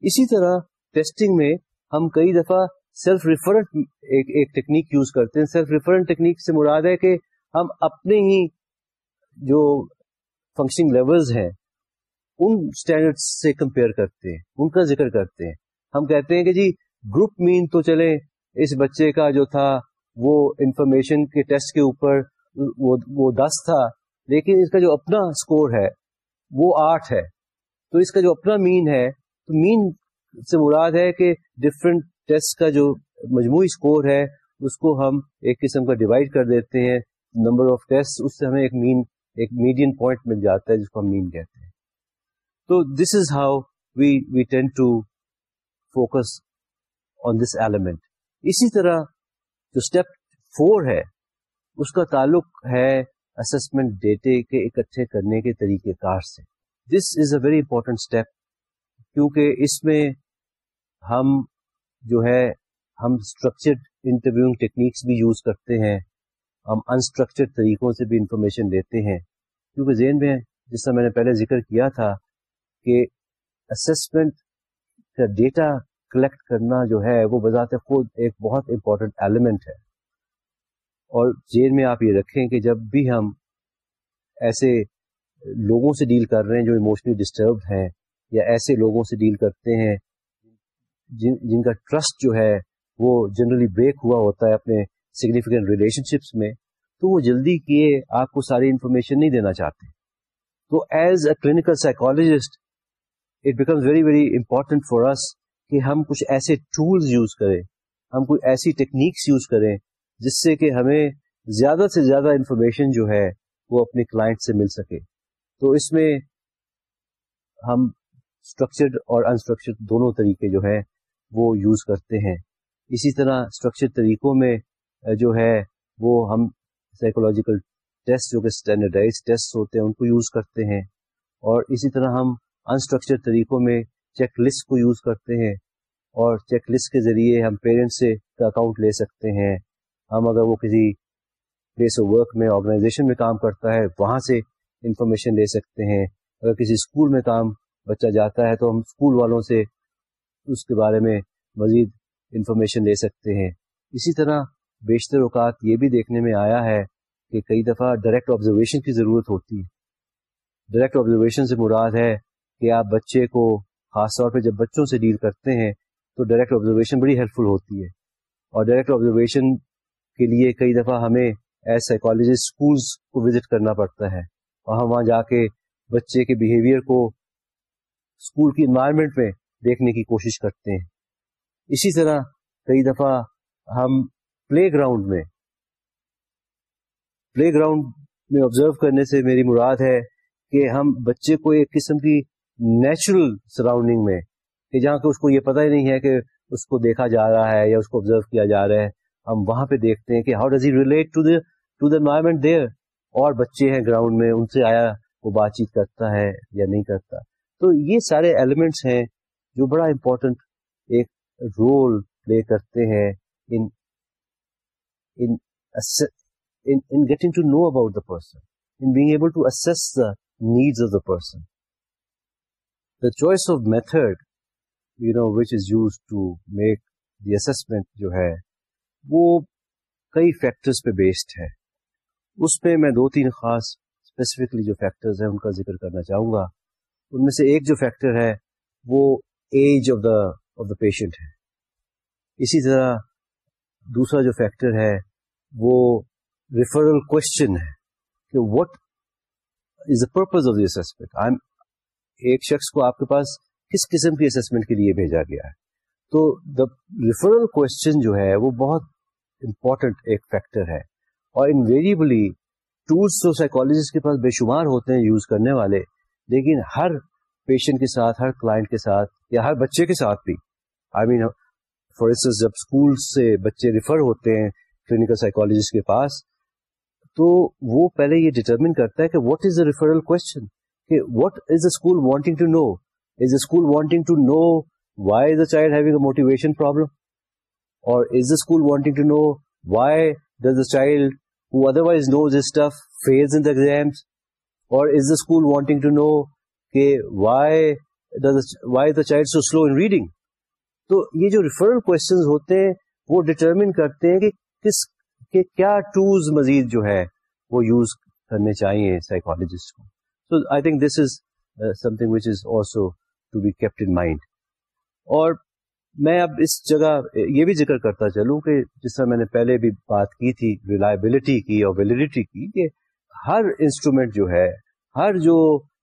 اسی طرح ٹیسٹنگ میں ہم کئی دفعہ سیلف ریفرنٹ ایک ایک ٹیکنیک یوز کرتے ہیں۔ سیلف ریفرنٹ ٹیکنیک سے مراد ہے کہ ہم اپنے ہی جو فنکشننگ لیولز ہیں ان اسٹینڈرڈ سے کمپیئر کرتے ہیں، ان کا ذکر کرتے ہیں۔ ہم کہتے ہیں کہ جی گروپ مین تو چلے اس بچے کا جو تھا، وہ انفارمیشن کے ٹیسٹ کے اوپر، وہ دس تھا، لیکن اس کا جو اپنا اسکور ہے، وہ آٹھ ہے۔ تو اس کا جو اپنا مین ہے، تو مین سے مراد ہے کہ ڈفرینٹ ٹیسٹ کا جو مجموعی اسکور ہے، اس کو ہم ایک قسم کا ڈیوائڈ کر دیتے ہیں۔ نمبر آف ٹیسٹ اس سے ہمیں ایک مین ایک میڈین پوائنٹ مل جاتا ہے، جس کو ہم مین کہتے ہیں۔ تو this is how we we tend to focus on this element اسی طرح جو اسٹیپ فور ہے اس کا تعلق ہے اسسمنٹ ڈیٹے کے اکٹھے کرنے کے طریقہ کار سے this is a very important step کیونکہ اس میں ہم جو ہے ہم اسٹرکچرڈ انٹرویو ٹیکنیکس بھی یوز کرتے ہیں ہم انسٹرکچرڈ طریقوں سے بھی انفارمیشن دیتے ہیں کیونکہ ذہن میں جس طرح میں نے پہلے ذکر کیا تھا کہ اسسمنٹ کا ڈیٹا کلیکٹ کرنا جو ہے وہ بذات خود ایک بہت امپورٹنٹ ایلیمنٹ ہے۔ اور ذہن میں آپ یہ رکھیں کہ جب بھی ہم ایسے لوگوں سے ڈیل کر رہے ہیں جو ایموشنلی ڈسٹربڈ ہیں یا ایسے لوگوں سے ڈیل کرتے ہیں جن جن کا ٹرسٹ جو ہے وہ جنرلی بریک ہوا ہوتا ہے اپنے سگنیفیکینٹ ریلیشن شپس میں، تو وہ جلدی کیے آپ کو ساری انفارمیشن نہیں دینا چاہتے۔ تو as a clinical psychologist it becomes very very important for us کہ ہم کچھ ایسے ٹولز یوز کریں، ہم کوئی ایسی ٹیکنیکس یوز کریں جس سے کہ ہمیں زیادہ سے زیادہ انفارمیشن جو ہے وہ اپنے کلائنٹ سے مل سکے۔ تو اس میں ہم اسٹرکچرڈ اور انسٹرکچرڈ دونوں طریقے جو ہے وہ یوز کرتے ہیں۔ اسی طرح اسٹرکچرڈ طریقوں میں جو ہے وہ ہم سائیکولوجیکل ٹیسٹ جو کہ اسٹینڈرڈائز ٹیسٹ ہوتے ہیں ان کو یوز کرتے ہیں۔ اور اسی طرح ہم انسٹرکچر طریقوں میں چیک لسٹ کو یوز کرتے ہیں اور چیک لسٹ کے ذریعے ہم پیرنٹس سے اکاؤنٹ لے سکتے ہیں۔ ہم اگر وہ کسی پلیس آف ورک میں آرگنائزیشن میں کام کرتا ہے، وہاں سے انفارمیشن لے سکتے ہیں۔ اگر کسی اسکول میں کام بچہ جاتا ہے تو ہم اسکول والوں سے اس کے بارے میں مزید انفارمیشن لے سکتے ہیں۔ اسی طرح بیشتر اوقات یہ بھی دیکھنے میں آیا ہے کہ کئی دفعہ ڈائریکٹ آبزرویشن کی ضرورت ہوتی ہے۔ ڈائریکٹ آبزرویشن سے مراد ہے کہ آپ بچے کو خاص طور پہ جب بچوں سے ڈیل کرتے ہیں تو ڈائریکٹ آبزرویشن بڑی ہیلپ فل ہوتی ہے۔ اور ڈائریکٹ آبزرویشن کے لیے کئی دفعہ ہمیں ایز سائیکالوجسٹ اسکولس کو وزٹ کرنا پڑتا ہے۔ اور ہم وہاں جا کے بچے کے بیہیویئر کو اسکول کی انوائرمنٹ میں دیکھنے کی کوشش کرتے ہیں۔ اسی طرح کئی دفعہ ہم پلے گراؤنڈ میں پلے گراؤنڈ میں آبزرو کرنے سے میری مراد ہے کہ ہم بچے کو ایک قسم کی نیچرل سراؤنڈنگ میں کہ جہاں کہ اس کو یہ پتہ ہی نہیں ہے کہ اس کو دیکھا جا رہا ہے یا اس کو آبزرو کیا جا رہا ہے۔ ہم وہاں پہ دیکھتے ہیں کہ how does he relate to the to the environment there اور بچے ہیں گراؤنڈ میں ان سے آیا وہ بات چیت کرتا ہے یا نہیں کرتا۔ تو یہ سارے ایلیمنٹس ہیں جو بڑا امپورٹنٹ ایک رول پلے کرتے ہیں ان in getting to know about the person, in being able to assess the needs of the person. The choice of method, which is used to make the assessment جو ہے وہ کئی factors پہ based ہے۔ اس پہ میں دو تین خاص اسپیسیفکلی جو فیکٹرز ہیں ان کا ذکر کرنا چاہوں گا۔ ان میں سے ایک جو فیکٹر ہے وہ age of the of the patient ہے۔ اسی طرح دوسرا جو فیکٹر ہے وہ ریفرل کوشچن ہے کہ what is the purpose of the assessment ایک شخص کو آپ کے پاس کس قسم کی اسسمنٹ کے لیے بھیجا گیا ہے؟ تو دا ریفرل کوشچن جو ہے وہ بہت امپورٹنٹ ایک فیکٹر ہے اور انویریبلی ٹولس تو سائیکولوجسٹ کے پاس بے شمار ہوتے ہیں یوز کرنے والے، لیکن ہر پیشنٹ کے ساتھ، ہر کلائنٹ کے ساتھ یا ہر بچے کے ساتھ بھی آئی مین فار انسٹنس جب اسکول سے بچے ریفر ہوتے ہیں کلینکل سائیکولوجسٹ کے پاس، تو وہ پہلے یہ ڈیٹرمن کرتا ہے کہ what is the referral question کہ what is the school wanting to know is the school wanting to know why is the child having a motivation problem اور is the school wanting to know why does the child who otherwise knows is tough phase in the exams اور is the school wanting to know کہ why does why the child so slow in reading تو یہ جو referral question ہوتے ہیں، وہ determine کرتے ہیں کہ کس کے کیا ٹولز مزید جو ہے وہ یوز کرنے چاہیے سائیکولوجسٹ کو۔ So I think this is something which is also to be kept in mind اور میں اب اس جگہ، یہ بھی ذکر کرتا چلوں کہ جس طرح میں نے پہلے بھی بات کی تھی ریلائبلٹی کی اور ویلڈیٹی کی، کہ ہر انسٹرومینٹ جو ہے، ہر جو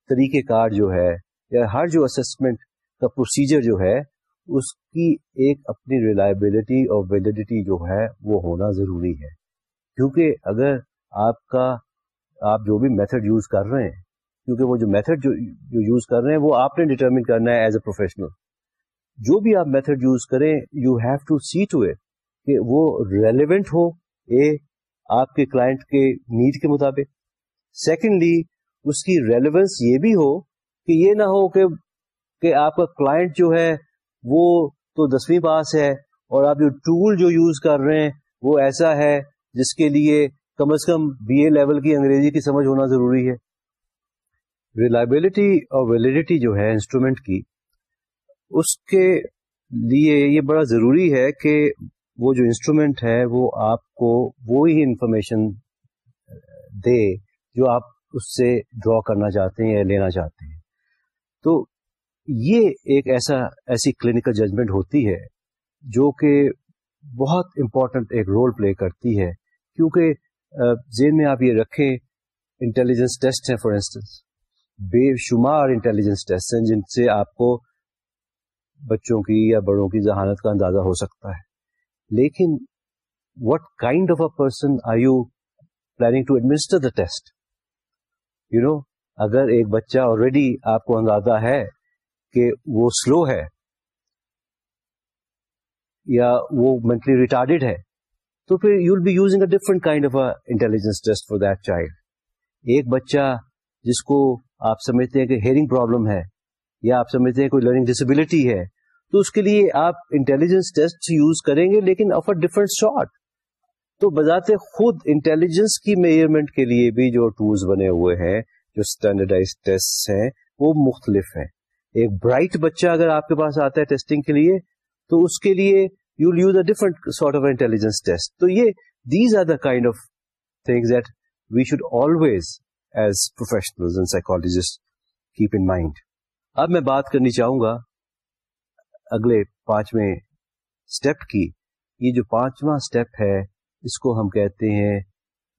طریقہ کار جو ہے یا ہر جو اسسمنٹ کا پروسیجر جو ہے، اس کی ایک اپنی ریلائبلٹی اور ویلڈیٹی جو ہے، وہ ہونا ضروری ہے۔ کیونکہ اگر آپ کا، آپ جو بھی میتھڈ یوز کر رہے ہیں کیونکہ وہ جو میتھڈ جو یوز کر رہے ہیں، وہ آپ نے ڈیٹرمن کرنا ہے ایز اے پروفیشنل جو بھی آپ میتھڈ یوز کریں you have to see to it کہ وہ ریلیونٹ ہو اے آپ کے کلائنٹ کے نیڈ کے مطابق. سیکنڈلی اس کی ریلیونس یہ بھی ہو کہ یہ نہ ہو کہ کہ آپ کا کلائنٹ جو ہے، وہ تو دسویں پاس ہے اور آپ جو ٹول جو یوز کر رہے ہیں، وہ ایسا ہے جس کے لیے کم از کم بی اے لیول کی انگریزی کی سمجھ ہونا ضروری ہے۔ ریلائبلٹی اور ویلڈیٹی جو ہے انسٹرومینٹ کی، اس کے لیے یہ بڑا ضروری ہے کہ وہ جو انسٹرومینٹ ہے وہ آپ کو وہی انفارمیشن دے جو آپ اس سے ڈرا کرنا چاہتے ہیں یا لینا چاہتے ہیں۔ تو یہ ایک ایسا ایسی کلینکل ججمنٹ ہوتی ہے جو کہ بہت امپورٹنٹ ایک رول پلے کرتی ہے۔ کیونکہ ذہن میں آپ یہ رکھیں انٹیلیجنس ٹیسٹ ہے فار انسٹنس بے شمار انٹیلیجنس ٹیسٹ ہیں جن سے آپ کو بچوں کی یا بڑوں کی ذہانت کا اندازہ ہو سکتا ہے۔ لیکن what kind of a person are you planning to administer the test you know اگر ایک بچہ آلریڈی آپ کو اندازہ ہے کہ وہ سلو ہے یا وہ مینٹلی ریٹارڈیڈ ہے، تو پھر you will be using a different kind of intelligence test for that child ایک بچہ جس کو آپ سمجھتے ہیں کہ ہیئرنگ پرابلم ہے یا آپ سمجھتے ہیں کوئی لرننگ ڈسبلٹی ہے، تو اس کے لیے آپ انٹیلیجنس ٹیسٹ یوز کریں گے لیکن آف اے ڈفرنٹ شارٹ تو بذات خود انٹیلیجنس کی میئرمنٹ کے لیے بھی جو ٹولس بنے ہوئے ہیں، جو اسٹینڈرڈائز ٹیسٹ ہیں، وہ مختلف ہیں۔ ایک برائٹ بچہ اگر آپ کے پاس آتا ہے ٹیسٹنگ کے لیے، تو اس کے لیے you use a different sort of intelligence test تو یہ these are the kind of things that we should always as professional psychologist keep in mind اب میں بات کرنی چاہوں گا اگلے پانچویں اسٹیپ کی۔ یہ جو پانچواں اسٹیپ ہے، اس کو ہم کہتے ہیں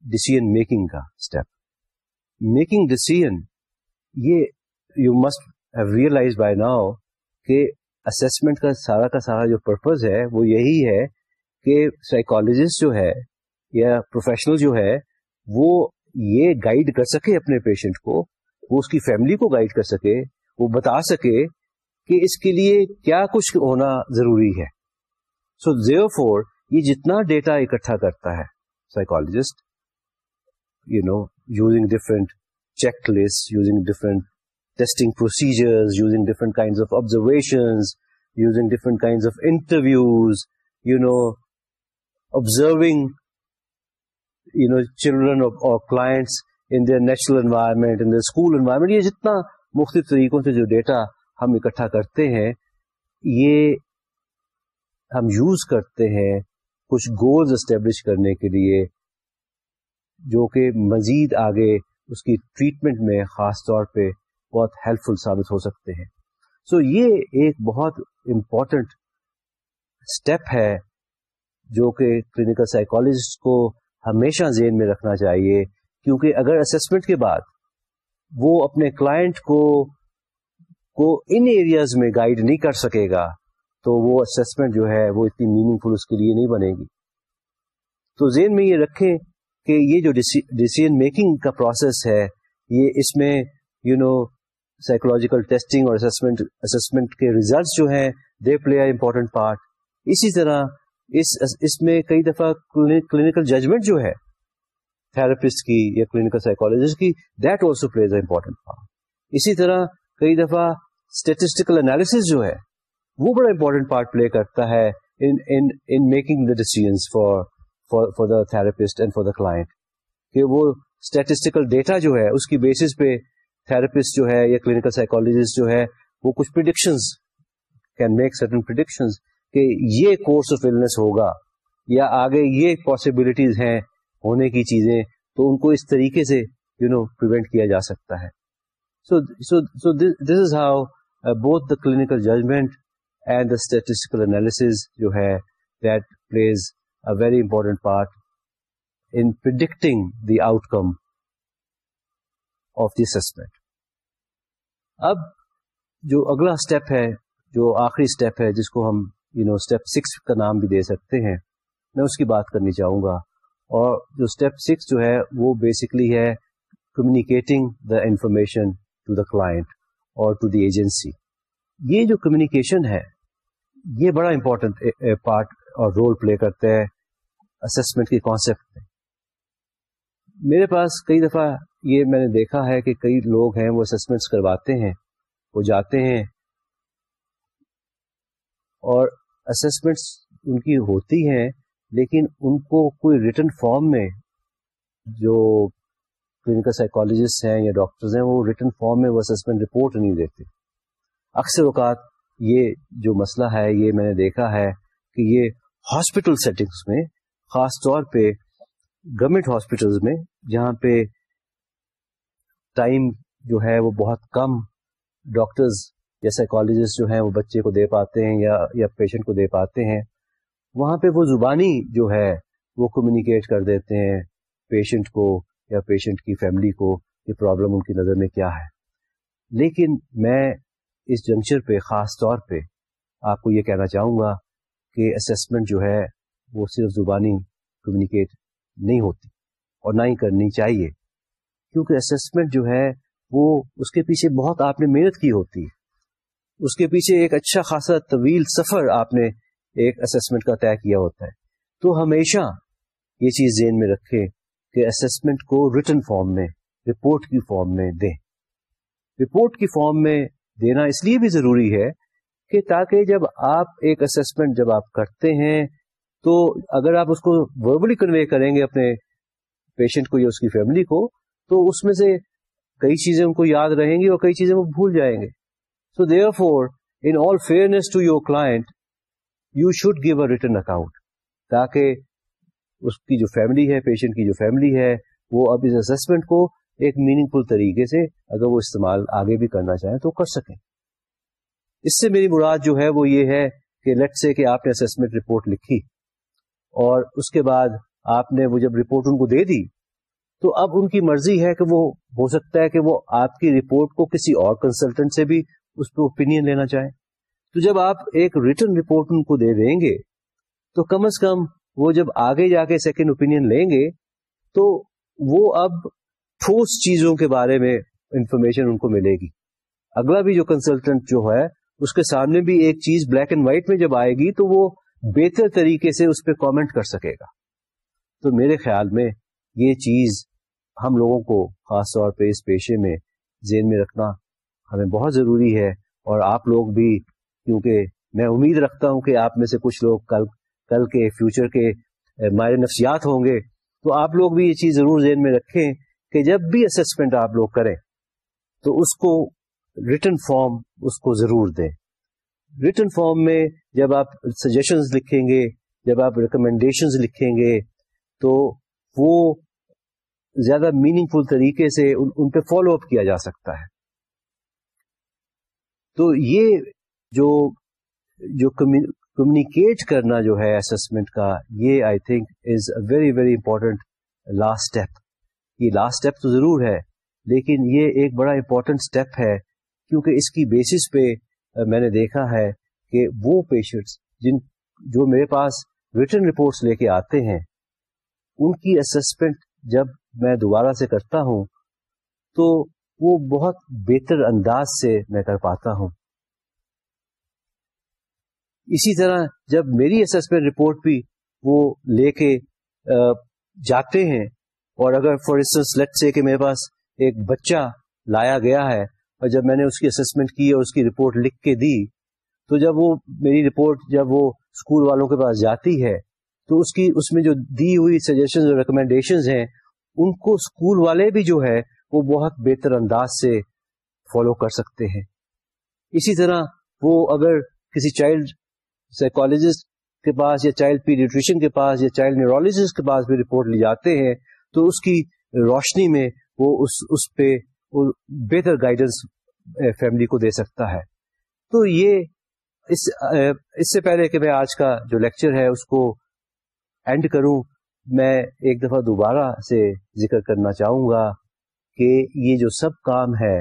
ڈسیزن میکنگ کا اسٹیپ میکنگ ڈسیزن یہ you must realize by now کہ اسسمنٹ کا سارا کا سارا جو پرپز ہے، وہ یہی ہے کہ سائیکولوجسٹ جو ہے یا پروفیشنل جو ہے، وہ یہ گائیڈ کر سکے اپنے پیشنٹ کو، وہ اس کی فیملی کو گائیڈ کر سکے، وہ بتا سکے کہ اس کے لیے کیا کچھ ہونا ضروری ہے۔ سو زیو فور یہ جتنا ڈیٹا اکٹھا کرتا ہے psychologist you know using different check list using different testing procedure using different kind of observation using different kind of interviews you know observing you know children clients in their natural environment in school environment یہ جتنا مختلف طریقوں سے جو data ہم اکٹھا کرتے ہیں، یہ ہم یوز کرتے ہیں کچھ گولز اسٹیبلش کرنے کے لیے، جو کہ مزید آگے اس کی ٹریٹمنٹ میں خاص طور پہ بہت ہیلپ فل ثابت ہو سکتے ہیں۔ سو so یہ ایک بہت امپورٹنٹ اسٹیپ ہے، جو کہ کلینکل سائیکولوجسٹ کو ہمیشہ ذہن میں رکھنا چاہیے، کیونکہ اگر اسسمنٹ کے بعد وہ اپنے کلائنٹ کو کو ان ایریاز میں گائیڈ نہیں کر سکے گا، تو وہ اسسمنٹ جو ہے وہ اتنی میننگ فل اس کے لیے نہیں بنے گی۔ تو ذہن میں یہ رکھیں کہ یہ جو ڈیسیزن میکنگ کا پروسیس ہے، یہ اس میں یو نو سائیکولوجیکل ٹیسٹنگ اور اسسمنٹ کے ریزلٹس جو ہیں دے پلے امپورٹنٹ پارٹ اسی طرح اس اس میں کئی دفعہ کلینکل ججمنٹ جو ہے تھراپسٹ کی یا کلینکل سائیکولوجسٹ کی that also plays a important part اسی طرح کئی دفعہ اسٹیٹسٹیکل انالیس جو ہے، وہ بڑا امپورٹنٹ پارٹ پلے کرتا ہے in making the decisions for for the therapist and for the client کہ وہ اسٹیٹسٹیکل ڈیٹا جو ہے، اس کی بیسس پہ تھراپسٹ جو ہے یا کلینکل سائیکولوجسٹ جو ہے، وہ کچھ predictions can make certain predictions کہ یہ کورس آف النس ہوگا یا آگے یہ پاسبلٹیز ہیں ہونے کی چیزیں، تو ان کو اس طریقے سے یو نو پریونٹ کیا جا سکتا ہے۔ So so so this is how both the clinical judgment and the statistical analysis جو ہے that plays a very important part in predicting the outcome of the assessment اب جو اگلا اسٹیپ ہے، جو آخری اسٹیپ ہے، جس کو ہم یو نو اسٹیپ سکس کا نام بھی دے سکتے ہیں۔ میں اس کی بات کرنی چاہوں گا۔ اور جو اسٹیپ سکس جو ہے، وہ بیسکلی ہے communicating the information to the client اور ٹو دی ایجنسی یہ جو کمیونیکیشن ہے، یہ بڑا امپورٹنٹ پارٹ اور رول پلے کرتا ہے اسسمنٹ کے کانسیپٹ میں۔ میرے پاس کئی دفعہ یہ میں نے دیکھا ہے کہ کئی لوگ ہیں، وہ اسسمنٹس کرواتے ہیں، وہ جاتے ہیں اور اسسمنٹس ان کی ہوتی ہیں، لیکن ان کو کوئی ریٹرن فارم میں جو کلینکل سائیکالوجسٹ ہیں یا ڈاکٹرز ہیں، وہ ریٹرن فارم میں وہ اسسمنٹ رپورٹ نہیں دیتے۔ اکثر اوقات یہ جو مسئلہ ہے، یہ میں نے دیکھا ہے کہ یہ ہاسپٹل سیٹنگس میں، خاص طور پہ گورمنٹ ہاسپٹلس میں، جہاں پہ ٹائم جو ہے وہ بہت کم ڈاکٹرز یا سائیکالوجسٹ جو ہیں وہ بچے کو دے پاتے ہیں یا یا پیشنٹ کو دے پاتے ہیں، وہاں پہ وہ زبانی جو ہے وہ کمیونیکیٹ کر دیتے ہیں پیشنٹ کو یا پیشنٹ کی فیملی کو یہ پرابلم ان کی نظر میں کیا ہے۔ لیکن میں اس جنکچر پہ خاص طور پہ آپ کو یہ کہنا چاہوں گا کہ اسسمنٹ جو ہے وہ صرف زبانی کمیونیکیٹ نہیں ہوتی اور نہ ہی کرنی چاہیے۔ کیونکہ اسسمنٹ جو ہے وہ اس کے پیچھے بہت آپ نے محنت کی ہوتی ہے۔ اس کے پیچھے ایک اچھا خاصا طویل سفر آپ نے ایک اسسمنٹ کا طے کیا ہوتا ہے۔ تو ہمیشہ یہ چیز ذہن میں رکھے کہ اسسمنٹ کو ریٹن فارم میں رپورٹ کی فارم میں دیں۔ رپورٹ کی فارم میں دینا اس لیے بھی ضروری ہے کہ تاکہ جب آپ ایک اسسمنٹ جب آپ کرتے ہیں، تو اگر آپ اس کو وربلی کنوے کریں گے اپنے پیشنٹ کو یا اس کی فیملی کو، تو اس میں سے کئی چیزیں ان کو یاد رہیں گی اور کئی چیزیں وہ بھول جائیں گے۔ So therefore in all fairness to your client you should give a written account تاکہ اس کی جو فیملی ہے پیشنٹ کی جو فیملی ہے، وہ اب اس اسسمنٹ کو ایک میننگ فل طریقے سے اگر وہ استعمال آگے بھی کرنا چاہیں تو کر سکیں۔ اس سے میری مراد جو ہے وہ یہ ہے کہ لیٹ سے کہ آپ نے اسسمنٹ رپورٹ لکھی اور اس کے بعد آپ نے وہ جب رپورٹ ان کو دے دی، تو اب ان کی مرضی ہے کہ وہ ہو سکتا ہے کہ وہ آپ کی رپورٹ کو کسی اور کنسلٹنٹ سے بھی اس پہ اوپینین لینا چاہیں۔ تو جب آپ ایک ریٹرن رپورٹ ان کو دے دیں گے، تو کم از کم وہ جب آگے جا کے سیکنڈ اوپینین لیں گے، تو وہ اب ٹھوس چیزوں کے بارے میں انفارمیشن ان کو ملے گی۔ اگلا بھی جو کنسلٹنٹ جو ہے، اس کے سامنے بھی ایک چیز بلیک اینڈ وائٹ میں جب آئے گی، تو وہ بہتر طریقے سے اس پہ کامنٹ کر سکے گا۔ تو میرے خیال میں یہ چیز ہم لوگوں کو خاص طور پہ اس پیشے میں ذہن میں رکھنا ہمیں بہت ضروری ہے اور آپ لوگ بھی کیونکہ میں امید رکھتا ہوں کہ آپ میں سے کچھ لوگ کل کل کے فیوچر کے ماہر نفسیات ہوں گے۔ تو آپ لوگ بھی یہ چیز ضرور ذہن میں رکھیں کہ جب بھی اسسمنٹ آپ لوگ کریں تو اس کو ریٹن فارم اس کو ضرور دیں۔ ریٹن فارم میں جب آپ سجیشنز لکھیں گے جب آپ ریکمینڈیشنز لکھیں گے تو وہ زیادہ میننگ فل طریقے سے ان, ان پہ فالو اپ کیا جا سکتا ہے۔ تو یہ جو جو کمیونیکیٹ کرنا جو ہے اسسمنٹ کا، یہ I think is a very very important last step یہ لاسٹ اسٹیپ تو ضرور ہے، لیکن یہ ایک بڑا امپورٹنٹ اسٹیپ ہے، کیونکہ اس کی بیسس پہ میں نے دیکھا ہے کہ وہ پیشنٹس جن، جو میرے پاس ریٹرن رپورٹس لے کے آتے ہیں، ان کی اسسمنٹ جب میں دوبارہ سے کرتا ہوں، تو وہ بہت بہتر انداز سے میں کر پاتا ہوں۔ اسی طرح جب میری اسسمنٹ رپورٹ بھی وہ لے کے جاتے ہیں، اور اگر فار انسٹنس لیٹ سے کہ میرے پاس ایک بچہ لایا گیا ہے، اور جب میں نے اس کی اسسمنٹ کی اور اس کی رپورٹ لکھ کے دی، تو جب وہ میری رپورٹ جب وہ اسکول والوں کے پاس جاتی ہے، تو اس کی، اس میں جو دی ہوئی سجیشن اور ریکمینڈیشن ہیں، ان کو اسکول والے بھی جو ہے وہ بہت بہتر انداز سے فالو کر سکتے ہیں۔ اسی طرح وہ اگر کسی چائلڈ سائیکولوجسٹ کے پاس یا چائلڈ پیڈیٹریشن کے پاس یا چائلڈ نیورولوجسٹ کے پاس بھی رپورٹ لی جاتے ہیں، تو اس کی روشنی میں وہ اس اس پہ بہتر گائیڈنس فیملی کو دے سکتا ہے۔ تو یہ اس اس سے پہلے کہ میں آج کا جو لیکچر ہے اس کو اینڈ کروں، میں ایک دفعہ دوبارہ سے ذکر کرنا چاہوں گا۔ کہ یہ جو سب کام ہے،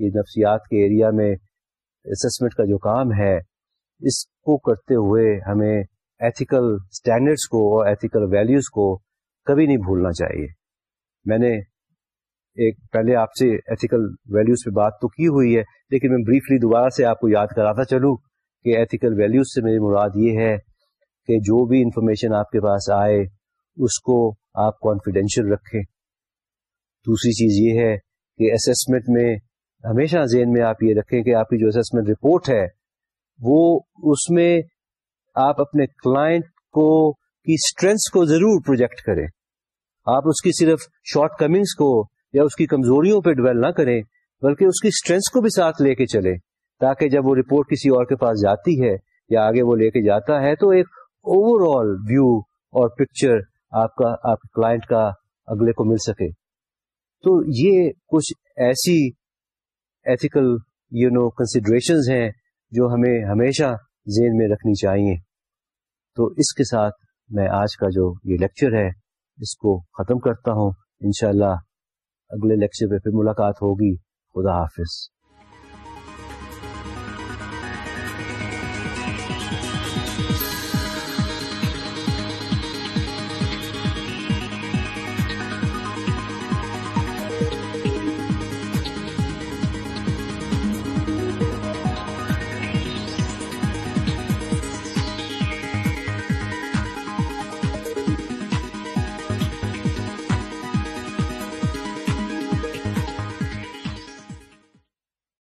یہ نفسیات کے ایریا میں اسسمنٹ کا جو کام ہے، اس کو کرتے ہوئے ہمیں ایتھیکل اسٹینڈرڈس کو اور ایتھیکل ویلیوز کو کبھی نہیں بھولنا چاہیے۔ میں نے ایک پہلے آپ سے ایتھیکل ویلیوز پہ بات تو کی ہوئی ہے، لیکن میں بریفلی دوبارہ سے آپ کو یاد کراتا چلوں کہ ایتھیکل ویلیوز سے میری مراد یہ ہے کہ جو بھی انفارمیشن آپ کے پاس آئے، اس کو آپ کانفیڈینشیل رکھیں۔ دوسری چیز یہ ہے کہ اسسمنٹ میں ہمیشہ ذہن میں آپ یہ رکھیں کہ آپ کی جو اسسمنٹ رپورٹ ہے، وہ اس میں آپ اپنے کلائنٹ کو کی اسٹرینتھس کو ضرور پروجیکٹ کریں۔ آپ اس کی صرف شارٹ کمنگس کو یا اس کی کمزوریوں پہ ڈویل نہ کریں، بلکہ اس کی اسٹرینتھس کو بھی ساتھ لے کے چلیں۔ تاکہ جب وہ رپورٹ کسی اور کے پاس جاتی ہے یا آگے وہ لے کے جاتا ہے، تو ایک اوور آل ویو اور پکچر آپ کا، آپ کلائنٹ کا اگلے کو مل سکے۔ تو یہ کچھ ایسی ایتھیکل یو نو کنسیڈریشن ہیں جو ہمیں ہمیشہ ذہن میں رکھنی چاہیے۔ تو اس کے ساتھ میں آج کا جو یہ لیکچر ہے، اس کو ختم کرتا ہوں۔ انشاءاللہ اگلے لیکچر پہ پھر ملاقات ہوگی۔ خدا حافظ۔